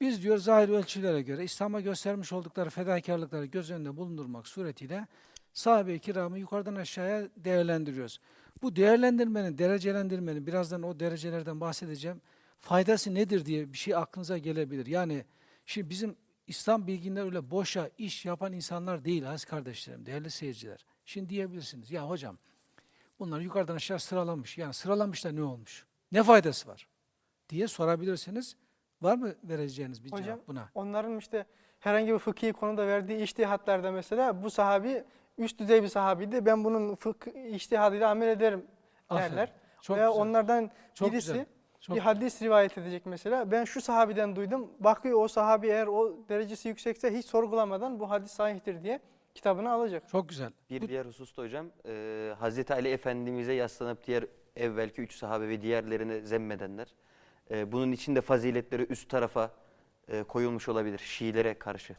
Biz diyor zahir ölçülere göre İslam'a göstermiş oldukları fedakarlıkları göz önünde bulundurmak suretiyle sahabe-i kiramı yukarıdan aşağıya değerlendiriyoruz. Bu değerlendirmenin, derecelendirmenin, birazdan o derecelerden bahsedeceğim, faydası nedir diye bir şey aklınıza gelebilir. Yani şimdi bizim İslam bilginler öyle boşa iş yapan insanlar değil aziz kardeşlerim, değerli seyirciler. Şimdi diyebilirsiniz, ya hocam bunlar yukarıdan aşağı sıralamış. Yani sıralamış da ne olmuş? Ne faydası var? Diye sorabilirsiniz. Var mı vereceğiniz bir Hocam, cevap buna? onların işte herhangi bir fıkhi konuda verdiği iştihatlarda mesela bu sahabi üst düzey bir sahabiydi. Ben bunun fıkh iştihadıyla amel ederim Aferin. derler. Çok Veya güzel. onlardan Çok birisi güzel. Çok bir hadis rivayet edecek mesela. Ben şu sahabiden duydum. Bakıyor o sahabi eğer o derecesi yüksekse hiç sorgulamadan bu hadis sahihtir diye kitabını alacak. Çok güzel. Bir Bu- diğer hususta hocam, e, Hazreti Ali Efendimiz'e yaslanıp diğer evvelki üç sahabe ve diğerlerine zemmedenler, e, bunun için de faziletleri üst tarafa e, koyulmuş olabilir Şiilere karşı.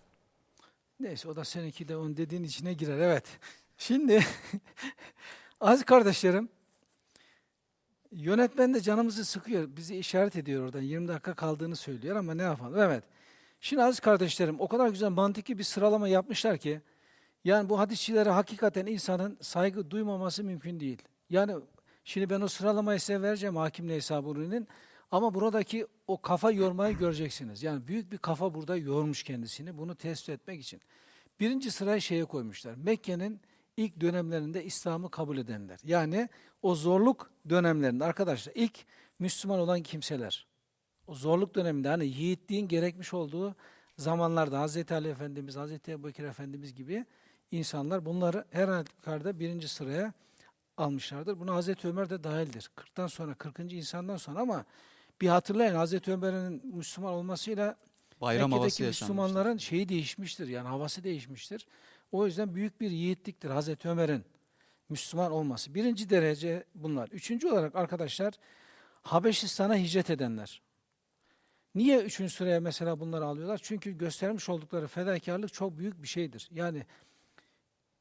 Neyse o da seninki de onun dediğin içine girer. Evet. Şimdi <laughs> aziz kardeşlerim yönetmen de canımızı sıkıyor. Bizi işaret ediyor oradan. 20 dakika kaldığını söylüyor ama ne yapalım? Evet. Şimdi aziz kardeşlerim o kadar güzel mantıklı bir sıralama yapmışlar ki yani bu hadisçilere hakikaten insanın saygı duymaması mümkün değil. Yani şimdi ben o sıralamayı size vereceğim Hakim Neysaburi'nin ama buradaki o kafa yormayı göreceksiniz. Yani büyük bir kafa burada yormuş kendisini bunu tespit etmek için. Birinci sırayı şeye koymuşlar. Mekke'nin ilk dönemlerinde İslam'ı kabul edenler. Yani o zorluk dönemlerinde arkadaşlar ilk Müslüman olan kimseler. O zorluk döneminde hani yiğitliğin gerekmiş olduğu zamanlarda Hazreti Ali Efendimiz, Hazreti Ebu Efendimiz gibi insanlar bunları her halükarda birinci sıraya almışlardır. Buna Hazreti Ömer de dahildir. 40'tan sonra, 40. insandan sonra ama bir hatırlayın Hazreti Ömer'in Müslüman olmasıyla Bayram havası Mekke'deki. Müslümanların şeyi değişmiştir yani havası değişmiştir. O yüzden büyük bir yiğitliktir Hazreti Ömer'in Müslüman olması. Birinci derece bunlar. Üçüncü olarak arkadaşlar Habeşistan'a hicret edenler. Niye üçüncü sıraya mesela bunları alıyorlar? Çünkü göstermiş oldukları fedakarlık çok büyük bir şeydir. Yani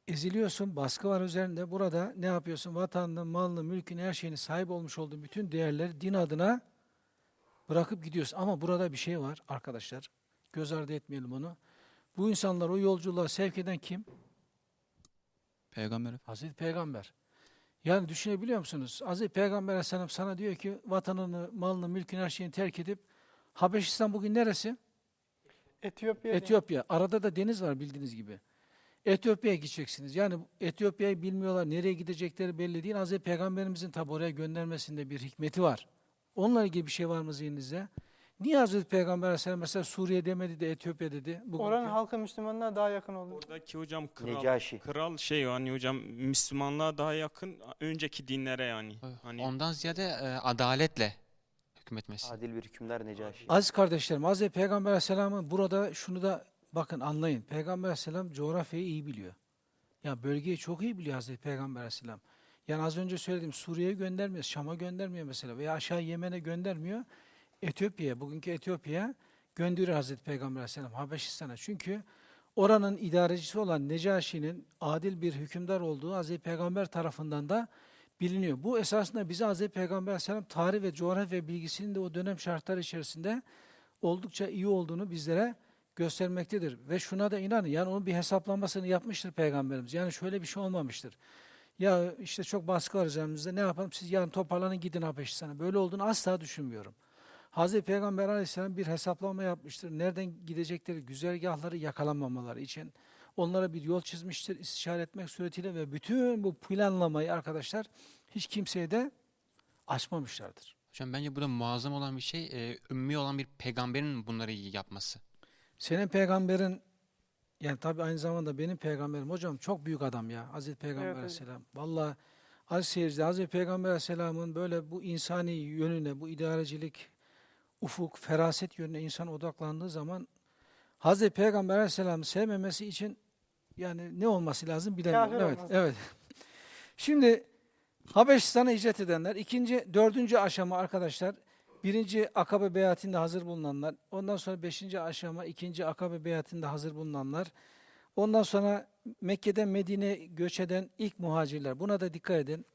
eziliyorsun, baskı var üzerinde. Burada ne yapıyorsun? Vatanını, malını, mülkünü, her şeyini sahip olmuş olduğun bütün değerleri din adına bırakıp gidiyorsun. Ama burada bir şey var arkadaşlar. Göz ardı etmeyelim onu. Bu insanlar o yolculuğa sevk eden kim? Peygamber. Hazreti Peygamber. Yani düşünebiliyor musunuz? Hazreti Peygamber Aleyhisselam sana diyor ki vatanını, malını, mülkünü, her şeyini terk edip Habeşistan bugün neresi? Etiyopya. Etiyopya. Arada da deniz var bildiğiniz gibi. Etiyopya'ya gideceksiniz. Yani Etiyopya'yı bilmiyorlar. Nereye gidecekleri belli değil. Hazreti Peygamberimizin tabi oraya göndermesinde bir hikmeti var. Onunla ilgili bir şey var mı zihninizde? Niye Hazreti Peygamber Aleyhisselam mesela Suriye demedi de Etiyopya dedi? Bugünkü- Oranın halkı Müslümanlığa daha yakın oldu. Oradaki hocam kral, Necaşi. kral şey yani hocam Müslümanlığa daha yakın önceki dinlere yani. Hani Ondan ziyade e, adaletle hükmetmesi. Adil bir hükümdar Necaşi. Aziz kardeşlerim, Hazreti Peygamber Aleyhisselam'ın burada şunu da bakın anlayın. Peygamber Aleyhisselam coğrafyayı iyi biliyor. Ya bölgeyi çok iyi biliyor Hazreti Peygamber Aleyhisselam. Yani az önce söyledim Suriye'ye göndermiyor, Şam'a göndermiyor mesela veya aşağı Yemen'e göndermiyor. Etiyopya'ya, bugünkü Etiyopya'ya gönderiyor Hazreti Peygamber Aleyhisselam Habeşistan'a. Çünkü oranın idarecisi olan Necaşi'nin adil bir hükümdar olduğu Hazreti Peygamber tarafından da biliniyor. Bu esasında bize Hazreti Peygamber Aleyhisselam tarih ve coğrafya bilgisinin de o dönem şartları içerisinde oldukça iyi olduğunu bizlere göstermektedir. Ve şuna da inanın yani onun bir hesaplamasını yapmıştır Peygamberimiz. Yani şöyle bir şey olmamıştır. Ya işte çok baskı var üzerimizde ne yapalım siz yarın toparlanın gidin Habeşistan'a. Böyle olduğunu asla düşünmüyorum. Hazreti Peygamber Aleyhisselam bir hesaplama yapmıştır. Nereden gidecekleri, güzergahları yakalanmamaları için. Onlara bir yol çizmiştir istişare etmek suretiyle ve bütün bu planlamayı arkadaşlar hiç kimseye de açmamışlardır. Hocam bence burada muazzam olan bir şey e, ümmi olan bir peygamberin bunları yapması. Senin peygamberin yani tabii aynı zamanda benim peygamberim hocam çok büyük adam ya Hazreti Peygamber Evet, evet. Aleyhisselam. Vallahi aziz seyirciler Hazreti Peygamber Aleyhisselam'ın böyle bu insani yönüne, bu idarecilik, ufuk, feraset yönüne insan odaklandığı zaman Hazreti Peygamber Aleyhisselam'ı sevmemesi için yani ne olması lazım bilemiyorum. Kafir Evet, olması. evet. Şimdi Habeşistan'a hicret edenler, ikinci, dördüncü aşama arkadaşlar, birinci akabe beyatinde hazır bulunanlar, ondan sonra beşinci aşama, ikinci akabe beyatinde hazır bulunanlar, ondan sonra Mekke'den Medine'ye göç eden ilk muhacirler, buna da dikkat edin.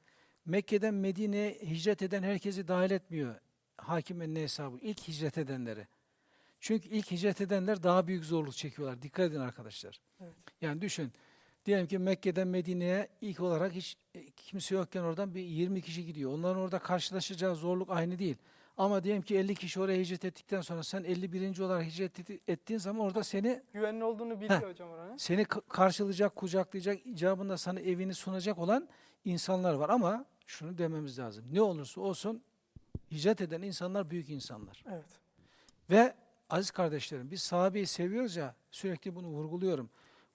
Mekke'den Medine'ye hicret eden herkesi dahil etmiyor hakim enne hesabı, ilk hicret edenleri. Çünkü ilk hicret edenler daha büyük zorluk çekiyorlar. Dikkat edin arkadaşlar. Evet. Yani düşün. Diyelim ki Mekke'den Medine'ye ilk olarak hiç kimse yokken oradan bir 20 kişi gidiyor. Onların orada karşılaşacağı zorluk aynı değil. Ama diyelim ki 50 kişi oraya hicret ettikten sonra sen 51. olarak hicret etti- ettiğin zaman orada seni Güvenli olduğunu biliyor hocam oranın. seni ka- karşılayacak, kucaklayacak, icabında sana evini sunacak olan insanlar var. Ama şunu dememiz lazım. Ne olursa olsun hicret eden insanlar büyük insanlar. Evet. Ve aziz kardeşlerim biz sahabeyi seviyoruz ya sürekli bunu vurguluyorum.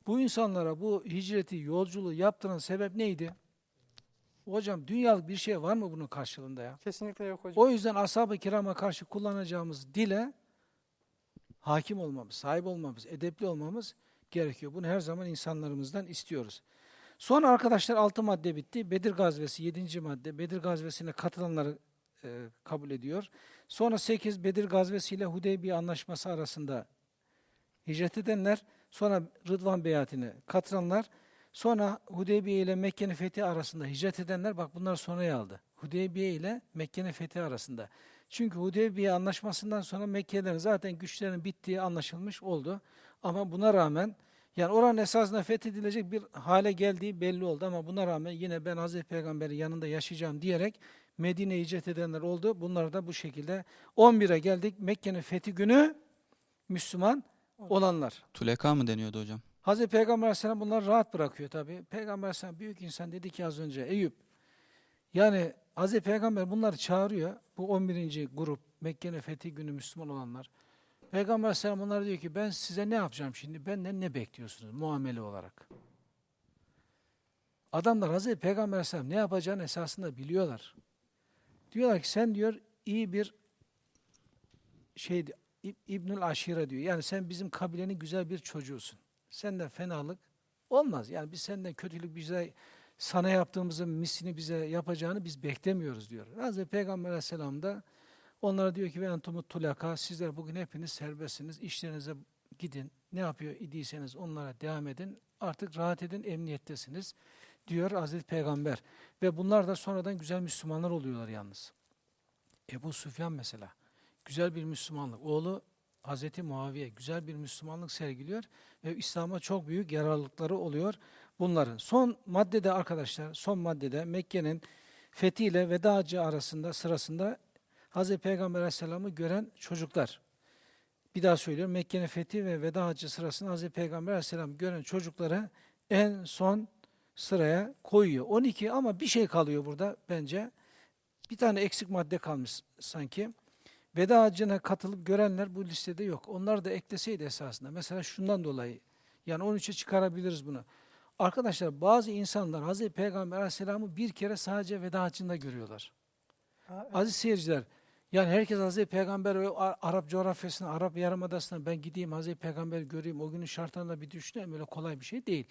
Bu insanlara bu hicreti, yolculuğu yaptıran sebep neydi? Hocam dünyalık bir şey var mı bunun karşılığında ya? Kesinlikle yok hocam. O yüzden ashab-ı kirama karşı kullanacağımız dile hakim olmamız, sahip olmamız, edepli olmamız gerekiyor. Bunu her zaman insanlarımızdan istiyoruz. Sonra arkadaşlar altı madde bitti. Bedir gazvesi yedinci madde. Bedir gazvesine katılanları e, kabul ediyor. Sonra sekiz Bedir gazvesi ile Hudeybiye anlaşması arasında hicret edenler, sonra Rıdvan beyatine katılanlar, sonra Hudeybiye ile Mekke'nin fethi arasında hicret edenler, bak bunlar sonraya aldı. Hudeybiye ile Mekke'nin fethi arasında. Çünkü Hudeybiye anlaşmasından sonra Mekke'lerin zaten güçlerinin bittiği anlaşılmış oldu. Ama buna rağmen yani oranın esasında fethedilecek bir hale geldiği belli oldu ama buna rağmen yine ben Hazreti Peygamber'in yanında yaşayacağım diyerek Medine'ye hicret edenler oldu. Bunlar da bu şekilde 11'e geldik. Mekke'nin fethi günü Müslüman olanlar. Tuleka mı deniyordu hocam? Hazreti Peygamber Aleyhisselam bunları rahat bırakıyor tabi. Peygamber Aleyhisselam büyük insan dedi ki az önce Eyüp. Yani Hazreti Peygamber bunları çağırıyor. Bu 11. grup Mekke'nin fethi günü Müslüman olanlar. Peygamber Aleyhisselam onlara diyor ki ben size ne yapacağım şimdi? Benden ne bekliyorsunuz muamele olarak? Adamlar Hazreti Peygamber Aleyhisselam ne yapacağını esasında biliyorlar. Diyorlar ki sen diyor iyi bir şey İb- İbnül Aşire diyor. Yani sen bizim kabilenin güzel bir çocuğusun. Senden fenalık olmaz. Yani biz senden kötülük bize sana yaptığımızın mislini bize yapacağını biz beklemiyoruz diyor. Hazreti Peygamber Aleyhisselam da onlara diyor ki ve entumut tulaka sizler bugün hepiniz serbestsiniz. İşlerinize gidin. Ne yapıyor idiyseniz onlara devam edin. Artık rahat edin, emniyettesiniz diyor Hazreti Peygamber. Ve bunlar da sonradan güzel Müslümanlar oluyorlar yalnız. Ebu Süfyan mesela güzel bir Müslümanlık. Oğlu Hazreti Muaviye güzel bir Müslümanlık sergiliyor ve İslam'a çok büyük yararlılıkları oluyor bunların. Son maddede arkadaşlar, son maddede Mekke'nin fethiyle veda hacı arasında sırasında Hazreti Peygamber Aleyhisselam'ı gören çocuklar. Bir daha söylüyorum. Mekke'nin fethi ve veda sırasında Hazreti Peygamber Aleyhisselam gören çocukları en son sıraya koyuyor. 12 ama bir şey kalıyor burada bence. Bir tane eksik madde kalmış sanki. Veda hacına katılıp görenler bu listede yok. Onlar da ekleseydi esasında. Mesela şundan dolayı. Yani 13'e çıkarabiliriz bunu. Arkadaşlar bazı insanlar Hazreti Peygamber Aleyhisselam'ı bir kere sadece veda hacında görüyorlar. Ha, evet. Aziz seyirciler, yani herkes Hazreti Peygamber Arap coğrafyasına, Arap Yarımadası'na ben gideyim Hazreti Peygamber göreyim, o günün şartlarında bir düşüneyim öyle kolay bir şey değil.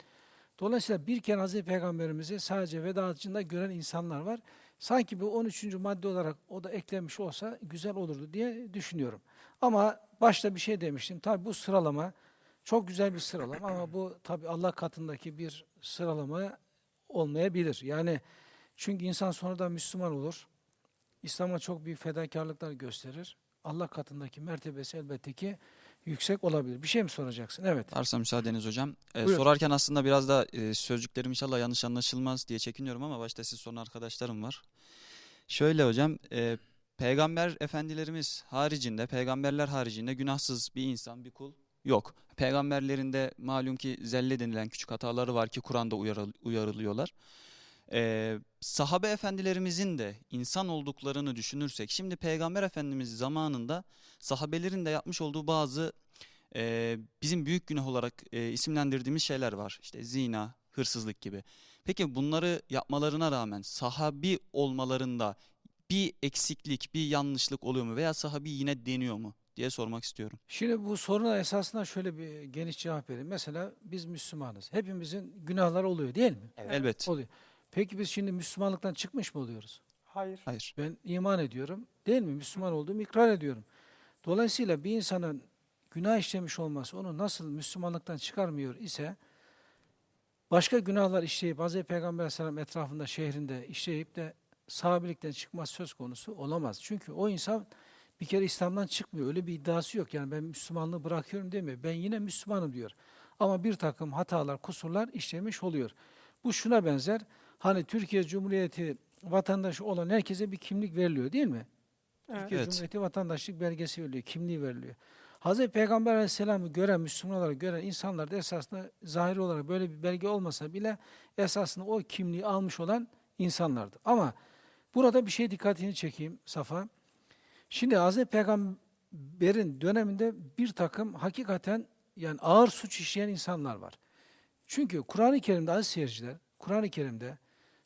Dolayısıyla bir kere Hazreti Peygamberimizi sadece veda hacında gören insanlar var. Sanki bu 13. madde olarak o da eklenmiş olsa güzel olurdu diye düşünüyorum. Ama başta bir şey demiştim. Tabi bu sıralama çok güzel bir sıralama ama bu tabi Allah katındaki bir sıralama olmayabilir. Yani çünkü insan sonradan Müslüman olur. İslam'a çok büyük fedakarlıklar gösterir. Allah katındaki mertebesi elbette ki yüksek olabilir. Bir şey mi soracaksın? Evet. Varsa müsaadeniz hocam. Ee, sorarken aslında biraz da e, sözcüklerim inşallah yanlış anlaşılmaz diye çekiniyorum ama başta siz sorun arkadaşlarım var. Şöyle hocam, e, peygamber efendilerimiz haricinde, peygamberler haricinde günahsız bir insan, bir kul yok. Peygamberlerinde malum ki zelle denilen küçük hataları var ki Kur'an'da uyarıl- uyarılıyorlar. Ee, sahabe efendilerimizin de insan olduklarını düşünürsek, şimdi Peygamber Efendimiz zamanında sahabelerin de yapmış olduğu bazı e, bizim büyük günah olarak e, isimlendirdiğimiz şeyler var. İşte zina, hırsızlık gibi. Peki bunları yapmalarına rağmen sahabi olmalarında bir eksiklik, bir yanlışlık oluyor mu veya sahabi yine deniyor mu diye sormak istiyorum. Şimdi bu soruna esasında şöyle bir geniş cevap vereyim. Mesela biz Müslümanız. Hepimizin günahları oluyor değil mi? Elbet. Oluyor. Peki biz şimdi Müslümanlıktan çıkmış mı oluyoruz? Hayır. Hayır. Ben iman ediyorum. Değil mi? Müslüman olduğumu ikrar ediyorum. Dolayısıyla bir insanın günah işlemiş olması onu nasıl Müslümanlıktan çıkarmıyor ise başka günahlar işleyip Hz. Peygamber Aleyhisselam etrafında şehrinde işleyip de sahabilikten çıkması söz konusu olamaz. Çünkü o insan bir kere İslam'dan çıkmıyor. Öyle bir iddiası yok. Yani ben Müslümanlığı bırakıyorum demiyor. Ben yine Müslümanım diyor. Ama bir takım hatalar, kusurlar işlemiş oluyor. Bu şuna benzer. Hani Türkiye Cumhuriyeti vatandaşı olan herkese bir kimlik veriliyor değil mi? Evet. Türkiye Evet. Cumhuriyeti vatandaşlık belgesi veriliyor, kimliği veriliyor. Hazreti Peygamber Aleyhisselam'ı gören, Müslüman olarak gören insanlar da esasında zahiri olarak böyle bir belge olmasa bile esasında o kimliği almış olan insanlardı. Ama burada bir şey dikkatini çekeyim Safa. Şimdi Hazreti Peygamber'in döneminde bir takım hakikaten yani ağır suç işleyen insanlar var. Çünkü Kur'an-ı Kerim'de aziz seyirciler, Kur'an-ı Kerim'de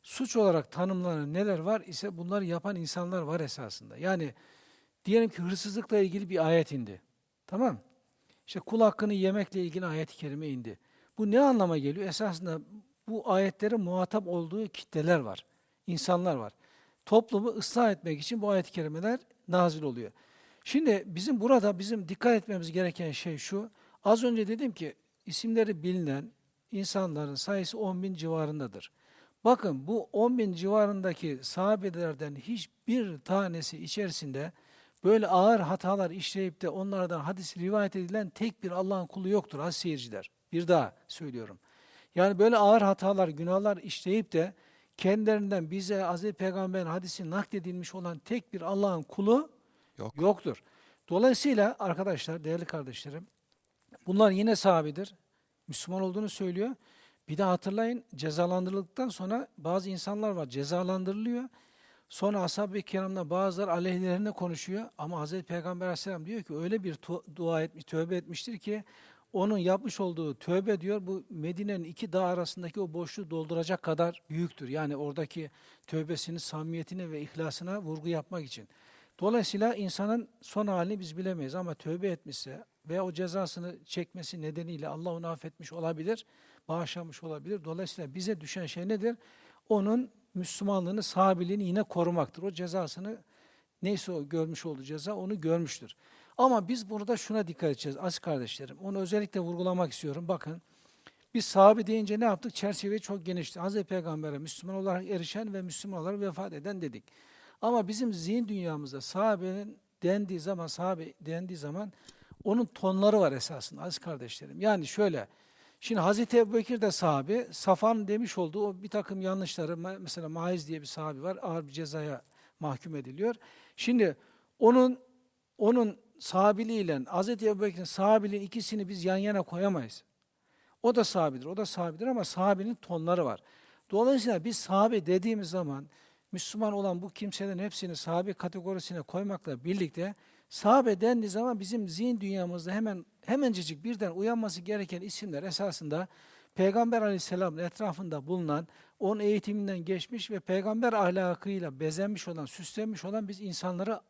suç olarak tanımlanan neler var ise bunları yapan insanlar var esasında. Yani diyelim ki hırsızlıkla ilgili bir ayet indi. Tamam İşte kul hakkını yemekle ilgili ayet-i kerime indi. Bu ne anlama geliyor? Esasında bu ayetlere muhatap olduğu kitleler var. insanlar var. Toplumu ıslah etmek için bu ayet-i kerimeler nazil oluyor. Şimdi bizim burada bizim dikkat etmemiz gereken şey şu. Az önce dedim ki isimleri bilinen insanların sayısı 10 bin civarındadır. Bakın bu 10 bin civarındaki sahabelerden hiçbir tanesi içerisinde böyle ağır hatalar işleyip de onlardan hadis rivayet edilen tek bir Allah'ın kulu yoktur az seyirciler. Bir daha söylüyorum. Yani böyle ağır hatalar, günahlar işleyip de kendilerinden bize Hazreti Peygamber'in hadisi nakledilmiş olan tek bir Allah'ın kulu Yok. yoktur. Dolayısıyla arkadaşlar, değerli kardeşlerim, bunlar yine sahabidir. Müslüman olduğunu söylüyor. Bir de hatırlayın cezalandırıldıktan sonra bazı insanlar var cezalandırılıyor. Sonra ashab-ı kiramda bazıları aleyhlerine konuşuyor ama Hazreti Peygamber aleyhisselam diyor ki öyle bir dua etmiş, tövbe etmiştir ki onun yapmış olduğu tövbe diyor bu Medine'nin iki dağ arasındaki o boşluğu dolduracak kadar büyüktür. Yani oradaki tövbesinin samimiyetine ve ihlasına vurgu yapmak için. Dolayısıyla insanın son halini biz bilemeyiz ama tövbe etmişse ve o cezasını çekmesi nedeniyle Allah onu affetmiş olabilir, bağışlamış olabilir. Dolayısıyla bize düşen şey nedir? Onun Müslümanlığını, sahabiliğini yine korumaktır. O cezasını neyse o görmüş olduğu ceza onu görmüştür. Ama biz burada şuna dikkat edeceğiz aziz kardeşlerim. Onu özellikle vurgulamak istiyorum. Bakın biz sahabe deyince ne yaptık? Çerçeveyi çok genişti. Hazreti Peygamber'e Müslüman olarak erişen ve Müslüman olarak vefat eden dedik. Ama bizim zihin dünyamızda sahabenin dendiği zaman, sahabe dendiği zaman onun tonları var esasında aziz kardeşlerim. Yani şöyle, şimdi Hazreti Ebubekir de sahabe, Safa'nın demiş olduğu o bir takım yanlışları, me- mesela Maiz diye bir sahabe var, ağır bir cezaya mahkum ediliyor. Şimdi onun onun sahabiliğiyle Hazreti Ebubekir'in sahabiliğin ikisini biz yan yana koyamayız. O da sahabidir, o da sahabidir ama sahabenin tonları var. Dolayısıyla biz sahabe dediğimiz zaman Müslüman olan bu kimselerin hepsini sahabe kategorisine koymakla birlikte sahabe dendiği zaman bizim zihin dünyamızda hemen hemencecik birden uyanması gereken isimler esasında Peygamber aleyhisselamın etrafında bulunan, onun eğitiminden geçmiş ve peygamber ahlakıyla bezenmiş olan, süslenmiş olan biz insanları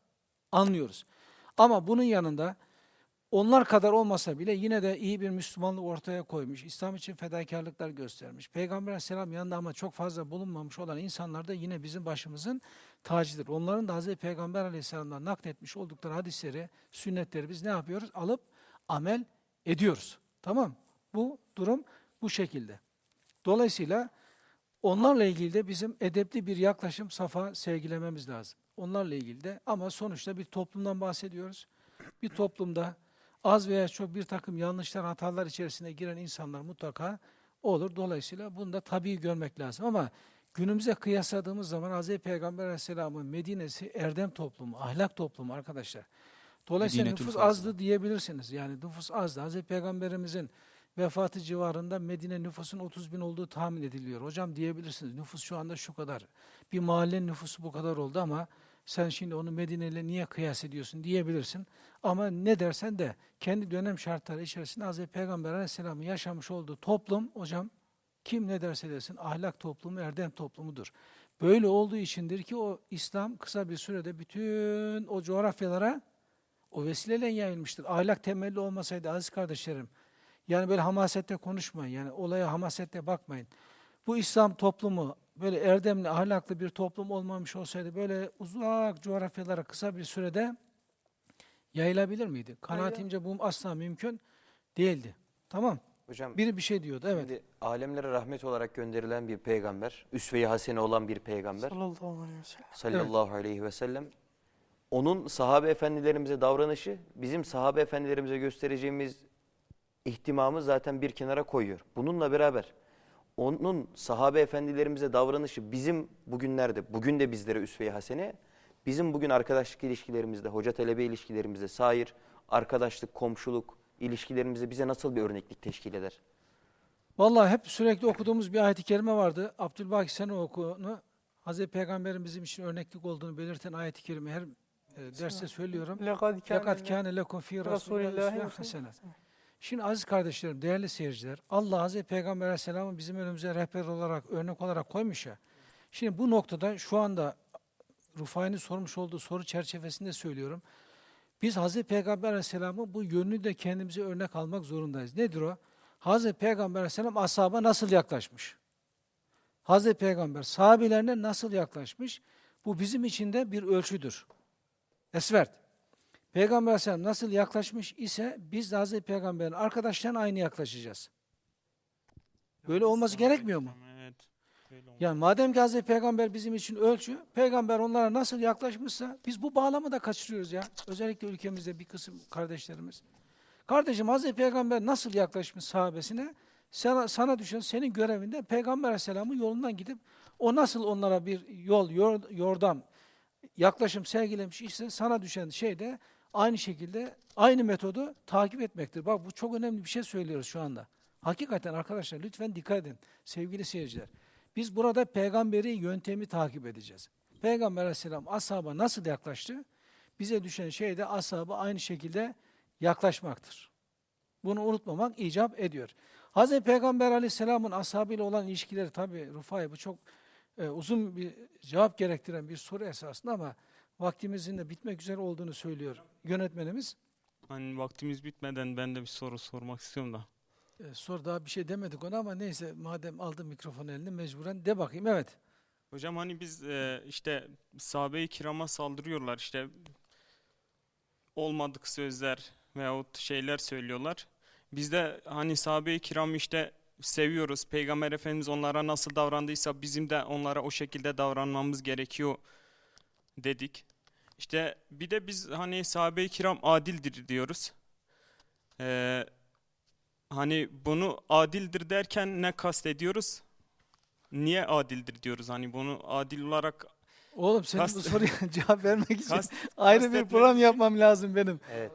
anlıyoruz. Ama bunun yanında onlar kadar olmasa bile yine de iyi bir Müslümanlık ortaya koymuş, İslam için fedakarlıklar göstermiş. Peygamber aleyhisselam yanında ama çok fazla bulunmamış olan insanlar da yine bizim başımızın tacıdır. Onların da Hazreti Peygamber aleyhisselamdan nakletmiş oldukları hadisleri, sünnetleri biz ne yapıyoruz? Alıp amel ediyoruz. Tamam Bu durum bu şekilde. Dolayısıyla onlarla ilgili de bizim edepli bir yaklaşım, safa sergilememiz lazım. Onlarla ilgili de ama sonuçta bir toplumdan bahsediyoruz. Bir toplumda az veya çok bir takım yanlışlar, hatalar içerisine giren insanlar mutlaka olur. Dolayısıyla bunu da tabii görmek lazım. Ama günümüze kıyasladığımız zaman Hz. Peygamber Aleyhisselam'ın Medine'si erdem toplumu, ahlak toplumu arkadaşlar. Dolayısıyla Medinetül nüfus azdı diyebilirsiniz. Yani nüfus azdı. Hazreti Peygamberimizin vefatı civarında Medine nüfusun 30 bin olduğu tahmin ediliyor. Hocam diyebilirsiniz nüfus şu anda şu kadar. Bir mahallenin nüfusu bu kadar oldu ama sen şimdi onu Medine ile niye kıyas ediyorsun diyebilirsin. Ama ne dersen de kendi dönem şartları içerisinde Hazreti Peygamber Aleyhisselam'ın yaşamış olduğu toplum hocam kim ne derse desin ahlak toplumu, erdem toplumudur. Böyle olduğu içindir ki o İslam kısa bir sürede bütün o coğrafyalara o vesileyle yayılmıştır. Ahlak temelli olmasaydı aziz kardeşlerim, yani böyle hamasetle konuşmayın, yani olaya hamasetle bakmayın. Bu İslam toplumu böyle erdemli, ahlaklı bir toplum olmamış olsaydı böyle uzak coğrafyalara kısa bir sürede yayılabilir miydi? Kanaatimce bu asla mümkün değildi. Tamam. Hocam Biri bir şey diyordu, evet. şimdi alemlere rahmet olarak gönderilen bir peygamber, üsve-i hasene olan bir peygamber Sallallahu aleyhi ve sellem. sallallahu aleyhi ve sellem. Onun sahabe efendilerimize davranışı bizim sahabe efendilerimize göstereceğimiz ihtimamı zaten bir kenara koyuyor. Bununla beraber onun sahabe efendilerimize davranışı bizim bugünlerde, bugün de bizlere üsve-i hasene, bizim bugün arkadaşlık ilişkilerimizde, hoca talebe ilişkilerimizde, sair, arkadaşlık, komşuluk ilişkilerimizde bize nasıl bir örneklik teşkil eder? Vallahi hep sürekli okuduğumuz bir ayet-i kerime vardı. Abdülbaki sen o oku onu. Hazreti Peygamber'in bizim için örneklik olduğunu belirten ayet-i kerime her e, derste söylüyorum. Lekad kâne Fakat kâne lekum fî Şimdi aziz kardeşlerim, değerli seyirciler, Allah Hazreti Peygamber Aleyhisselam'ı bizim önümüze rehber olarak, örnek olarak koymuş ya. Şimdi bu noktada şu anda Rufai'nin sormuş olduğu soru çerçevesinde söylüyorum. Biz Hazreti Peygamber Aleyhisselam'ın bu yönünü de kendimize örnek almak zorundayız. Nedir o? Hazreti Peygamber Aleyhisselam ashaba nasıl yaklaşmış? Hazreti Peygamber sahabelerine nasıl yaklaşmış? Bu bizim için de bir ölçüdür. Esvert. Peygamber Aleyhisselam nasıl yaklaşmış ise biz de Hazreti Peygamber'in arkadaşlarına aynı yaklaşacağız. Böyle olması gerekmiyor mu? Evet. Yani madem ki Hazreti Peygamber bizim için ölçü, Peygamber onlara nasıl yaklaşmışsa biz bu bağlamı da kaçırıyoruz ya. Özellikle ülkemizde bir kısım kardeşlerimiz. Kardeşim Hazreti Peygamber nasıl yaklaşmış sahabesine? Sana, sana düşen senin görevinde Peygamber Aleyhisselam'ın yolundan gidip o nasıl onlara bir yol, yor- yordam, yaklaşım sergilemiş ise sana düşen şey de aynı şekilde aynı metodu takip etmektir. Bak bu çok önemli bir şey söylüyoruz şu anda. Hakikaten arkadaşlar lütfen dikkat edin sevgili seyirciler. Biz burada peygamberi yöntemi takip edeceğiz. Peygamber aleyhisselam ashaba nasıl yaklaştı? Bize düşen şey de ashaba aynı şekilde yaklaşmaktır. Bunu unutmamak icap ediyor. Hazreti Peygamber aleyhisselamın ashabıyla olan ilişkileri tabi Rufai bu çok e, uzun bir cevap gerektiren bir soru esasında ama vaktimizin de bitmek üzere olduğunu söylüyor yönetmenimiz. Hani vaktimiz bitmeden ben de bir soru sormak istiyorum da. E, sor daha bir şey demedik ona ama neyse madem aldı mikrofonu eline mecburen de bakayım evet. Hocam hani biz e, işte sahabe-i kirama saldırıyorlar işte olmadık sözler veyahut şeyler söylüyorlar. Biz de hani sahabe-i kiramı işte seviyoruz. Peygamber Efendimiz onlara nasıl davrandıysa bizim de onlara o şekilde davranmamız gerekiyor dedik. İşte bir de biz hani sahabe-i kiram adildir diyoruz. Ee, hani bunu adildir derken ne kastediyoruz? Niye adildir diyoruz? Hani bunu adil olarak Oğlum senin bu Kast- soruya <laughs> cevap vermek için kast, ayrı bir kastetmek program yapmam lazım benim. Evet.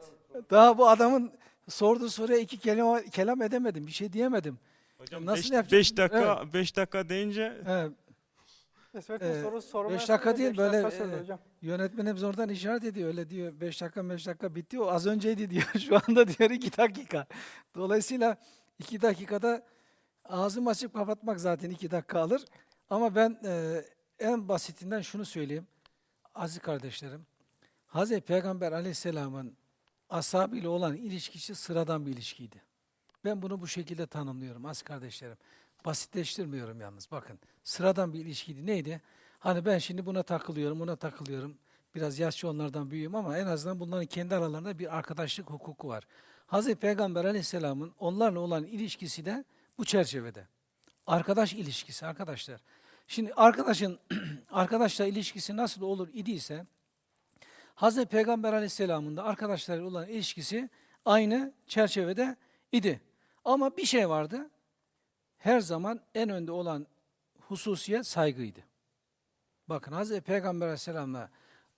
Daha bu adamın sorduğu soruya iki kelime kelam edemedim. Bir şey diyemedim. Hocam Nasıl 5 yapacağız? dakika 5 dakika deyince He, Esvet'in Ee, beş dakika değil, beş böyle, dakika e, hocam. yönetmenimiz oradan işaret ediyor. Öyle diyor 5 dakika 5 dakika bitti. O az önceydi diyor. <laughs> Şu anda diyor 2 dakika. Dolayısıyla 2 dakikada ağzımı açıp kapatmak zaten 2 dakika alır. Ama ben e, en basitinden şunu söyleyeyim. Aziz kardeşlerim. Hazreti Peygamber aleyhisselamın ashabıyla olan ilişkisi sıradan bir ilişkiydi. Ben bunu bu şekilde tanımlıyorum aziz kardeşlerim. Basitleştirmiyorum yalnız bakın. Sıradan bir ilişkiydi. Neydi? Hani ben şimdi buna takılıyorum, buna takılıyorum. Biraz yaşça onlardan büyüğüm ama en azından bunların kendi aralarında bir arkadaşlık hukuku var. Hazreti Peygamber aleyhisselamın onlarla olan ilişkisi de bu çerçevede. Arkadaş ilişkisi arkadaşlar. Şimdi arkadaşın <clears throat> arkadaşla ilişkisi nasıl olur idiyse Hazreti Peygamber Aleyhisselam'ın da arkadaşlarıyla olan ilişkisi aynı çerçevede idi. Ama bir şey vardı. Her zaman en önde olan hususiyet saygıydı. Bakın Hazreti Peygamber Aleyhisselam'la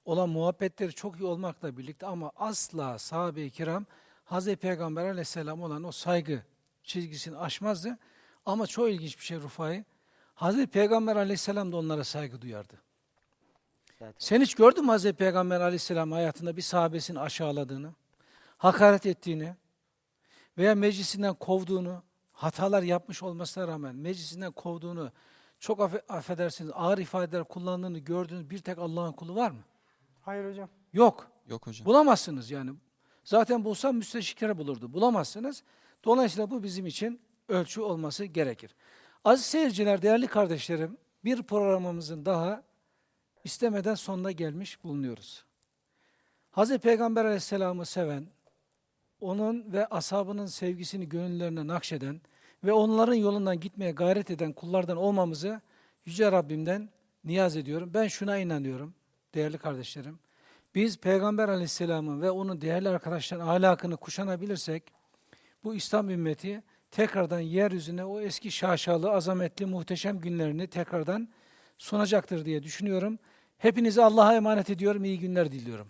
olan muhabbetleri çok iyi olmakla birlikte ama asla sahabe-i kiram Hazreti Peygamber aleyhisselam olan o saygı çizgisini aşmazdı. Ama çok ilginç bir şey Rufai. Hazreti Peygamber aleyhisselam da onlara saygı duyardı. Zaten. Sen hiç gördün mü Hazreti Peygamber aleyhisselam hayatında bir sahabesini aşağıladığını, hakaret ettiğini veya meclisinden kovduğunu, hatalar yapmış olmasına rağmen meclisinden kovduğunu, çok affe- affedersiniz ağır ifadeler kullandığını gördüğünüz bir tek Allah'ın kulu var mı? Hayır hocam. Yok. Yok hocam. Bulamazsınız yani. Zaten bulsam müsteşiklere bulurdu. Bulamazsınız. Dolayısıyla bu bizim için ölçü olması gerekir. Aziz seyirciler, değerli kardeşlerim, bir programımızın daha istemeden sonuna gelmiş bulunuyoruz. Hazreti Peygamber aleyhisselamı seven, onun ve ashabının sevgisini gönüllerine nakşeden ve onların yolundan gitmeye gayret eden kullardan olmamızı Yüce Rabbimden niyaz ediyorum. Ben şuna inanıyorum değerli kardeşlerim. Biz Peygamber aleyhisselamın ve onun değerli arkadaşların ahlakını kuşanabilirsek, bu İslam ümmeti tekrardan yeryüzüne o eski şaşalı, azametli, muhteşem günlerini tekrardan sunacaktır diye düşünüyorum. Hepinizi Allah'a emanet ediyorum. İyi günler diliyorum.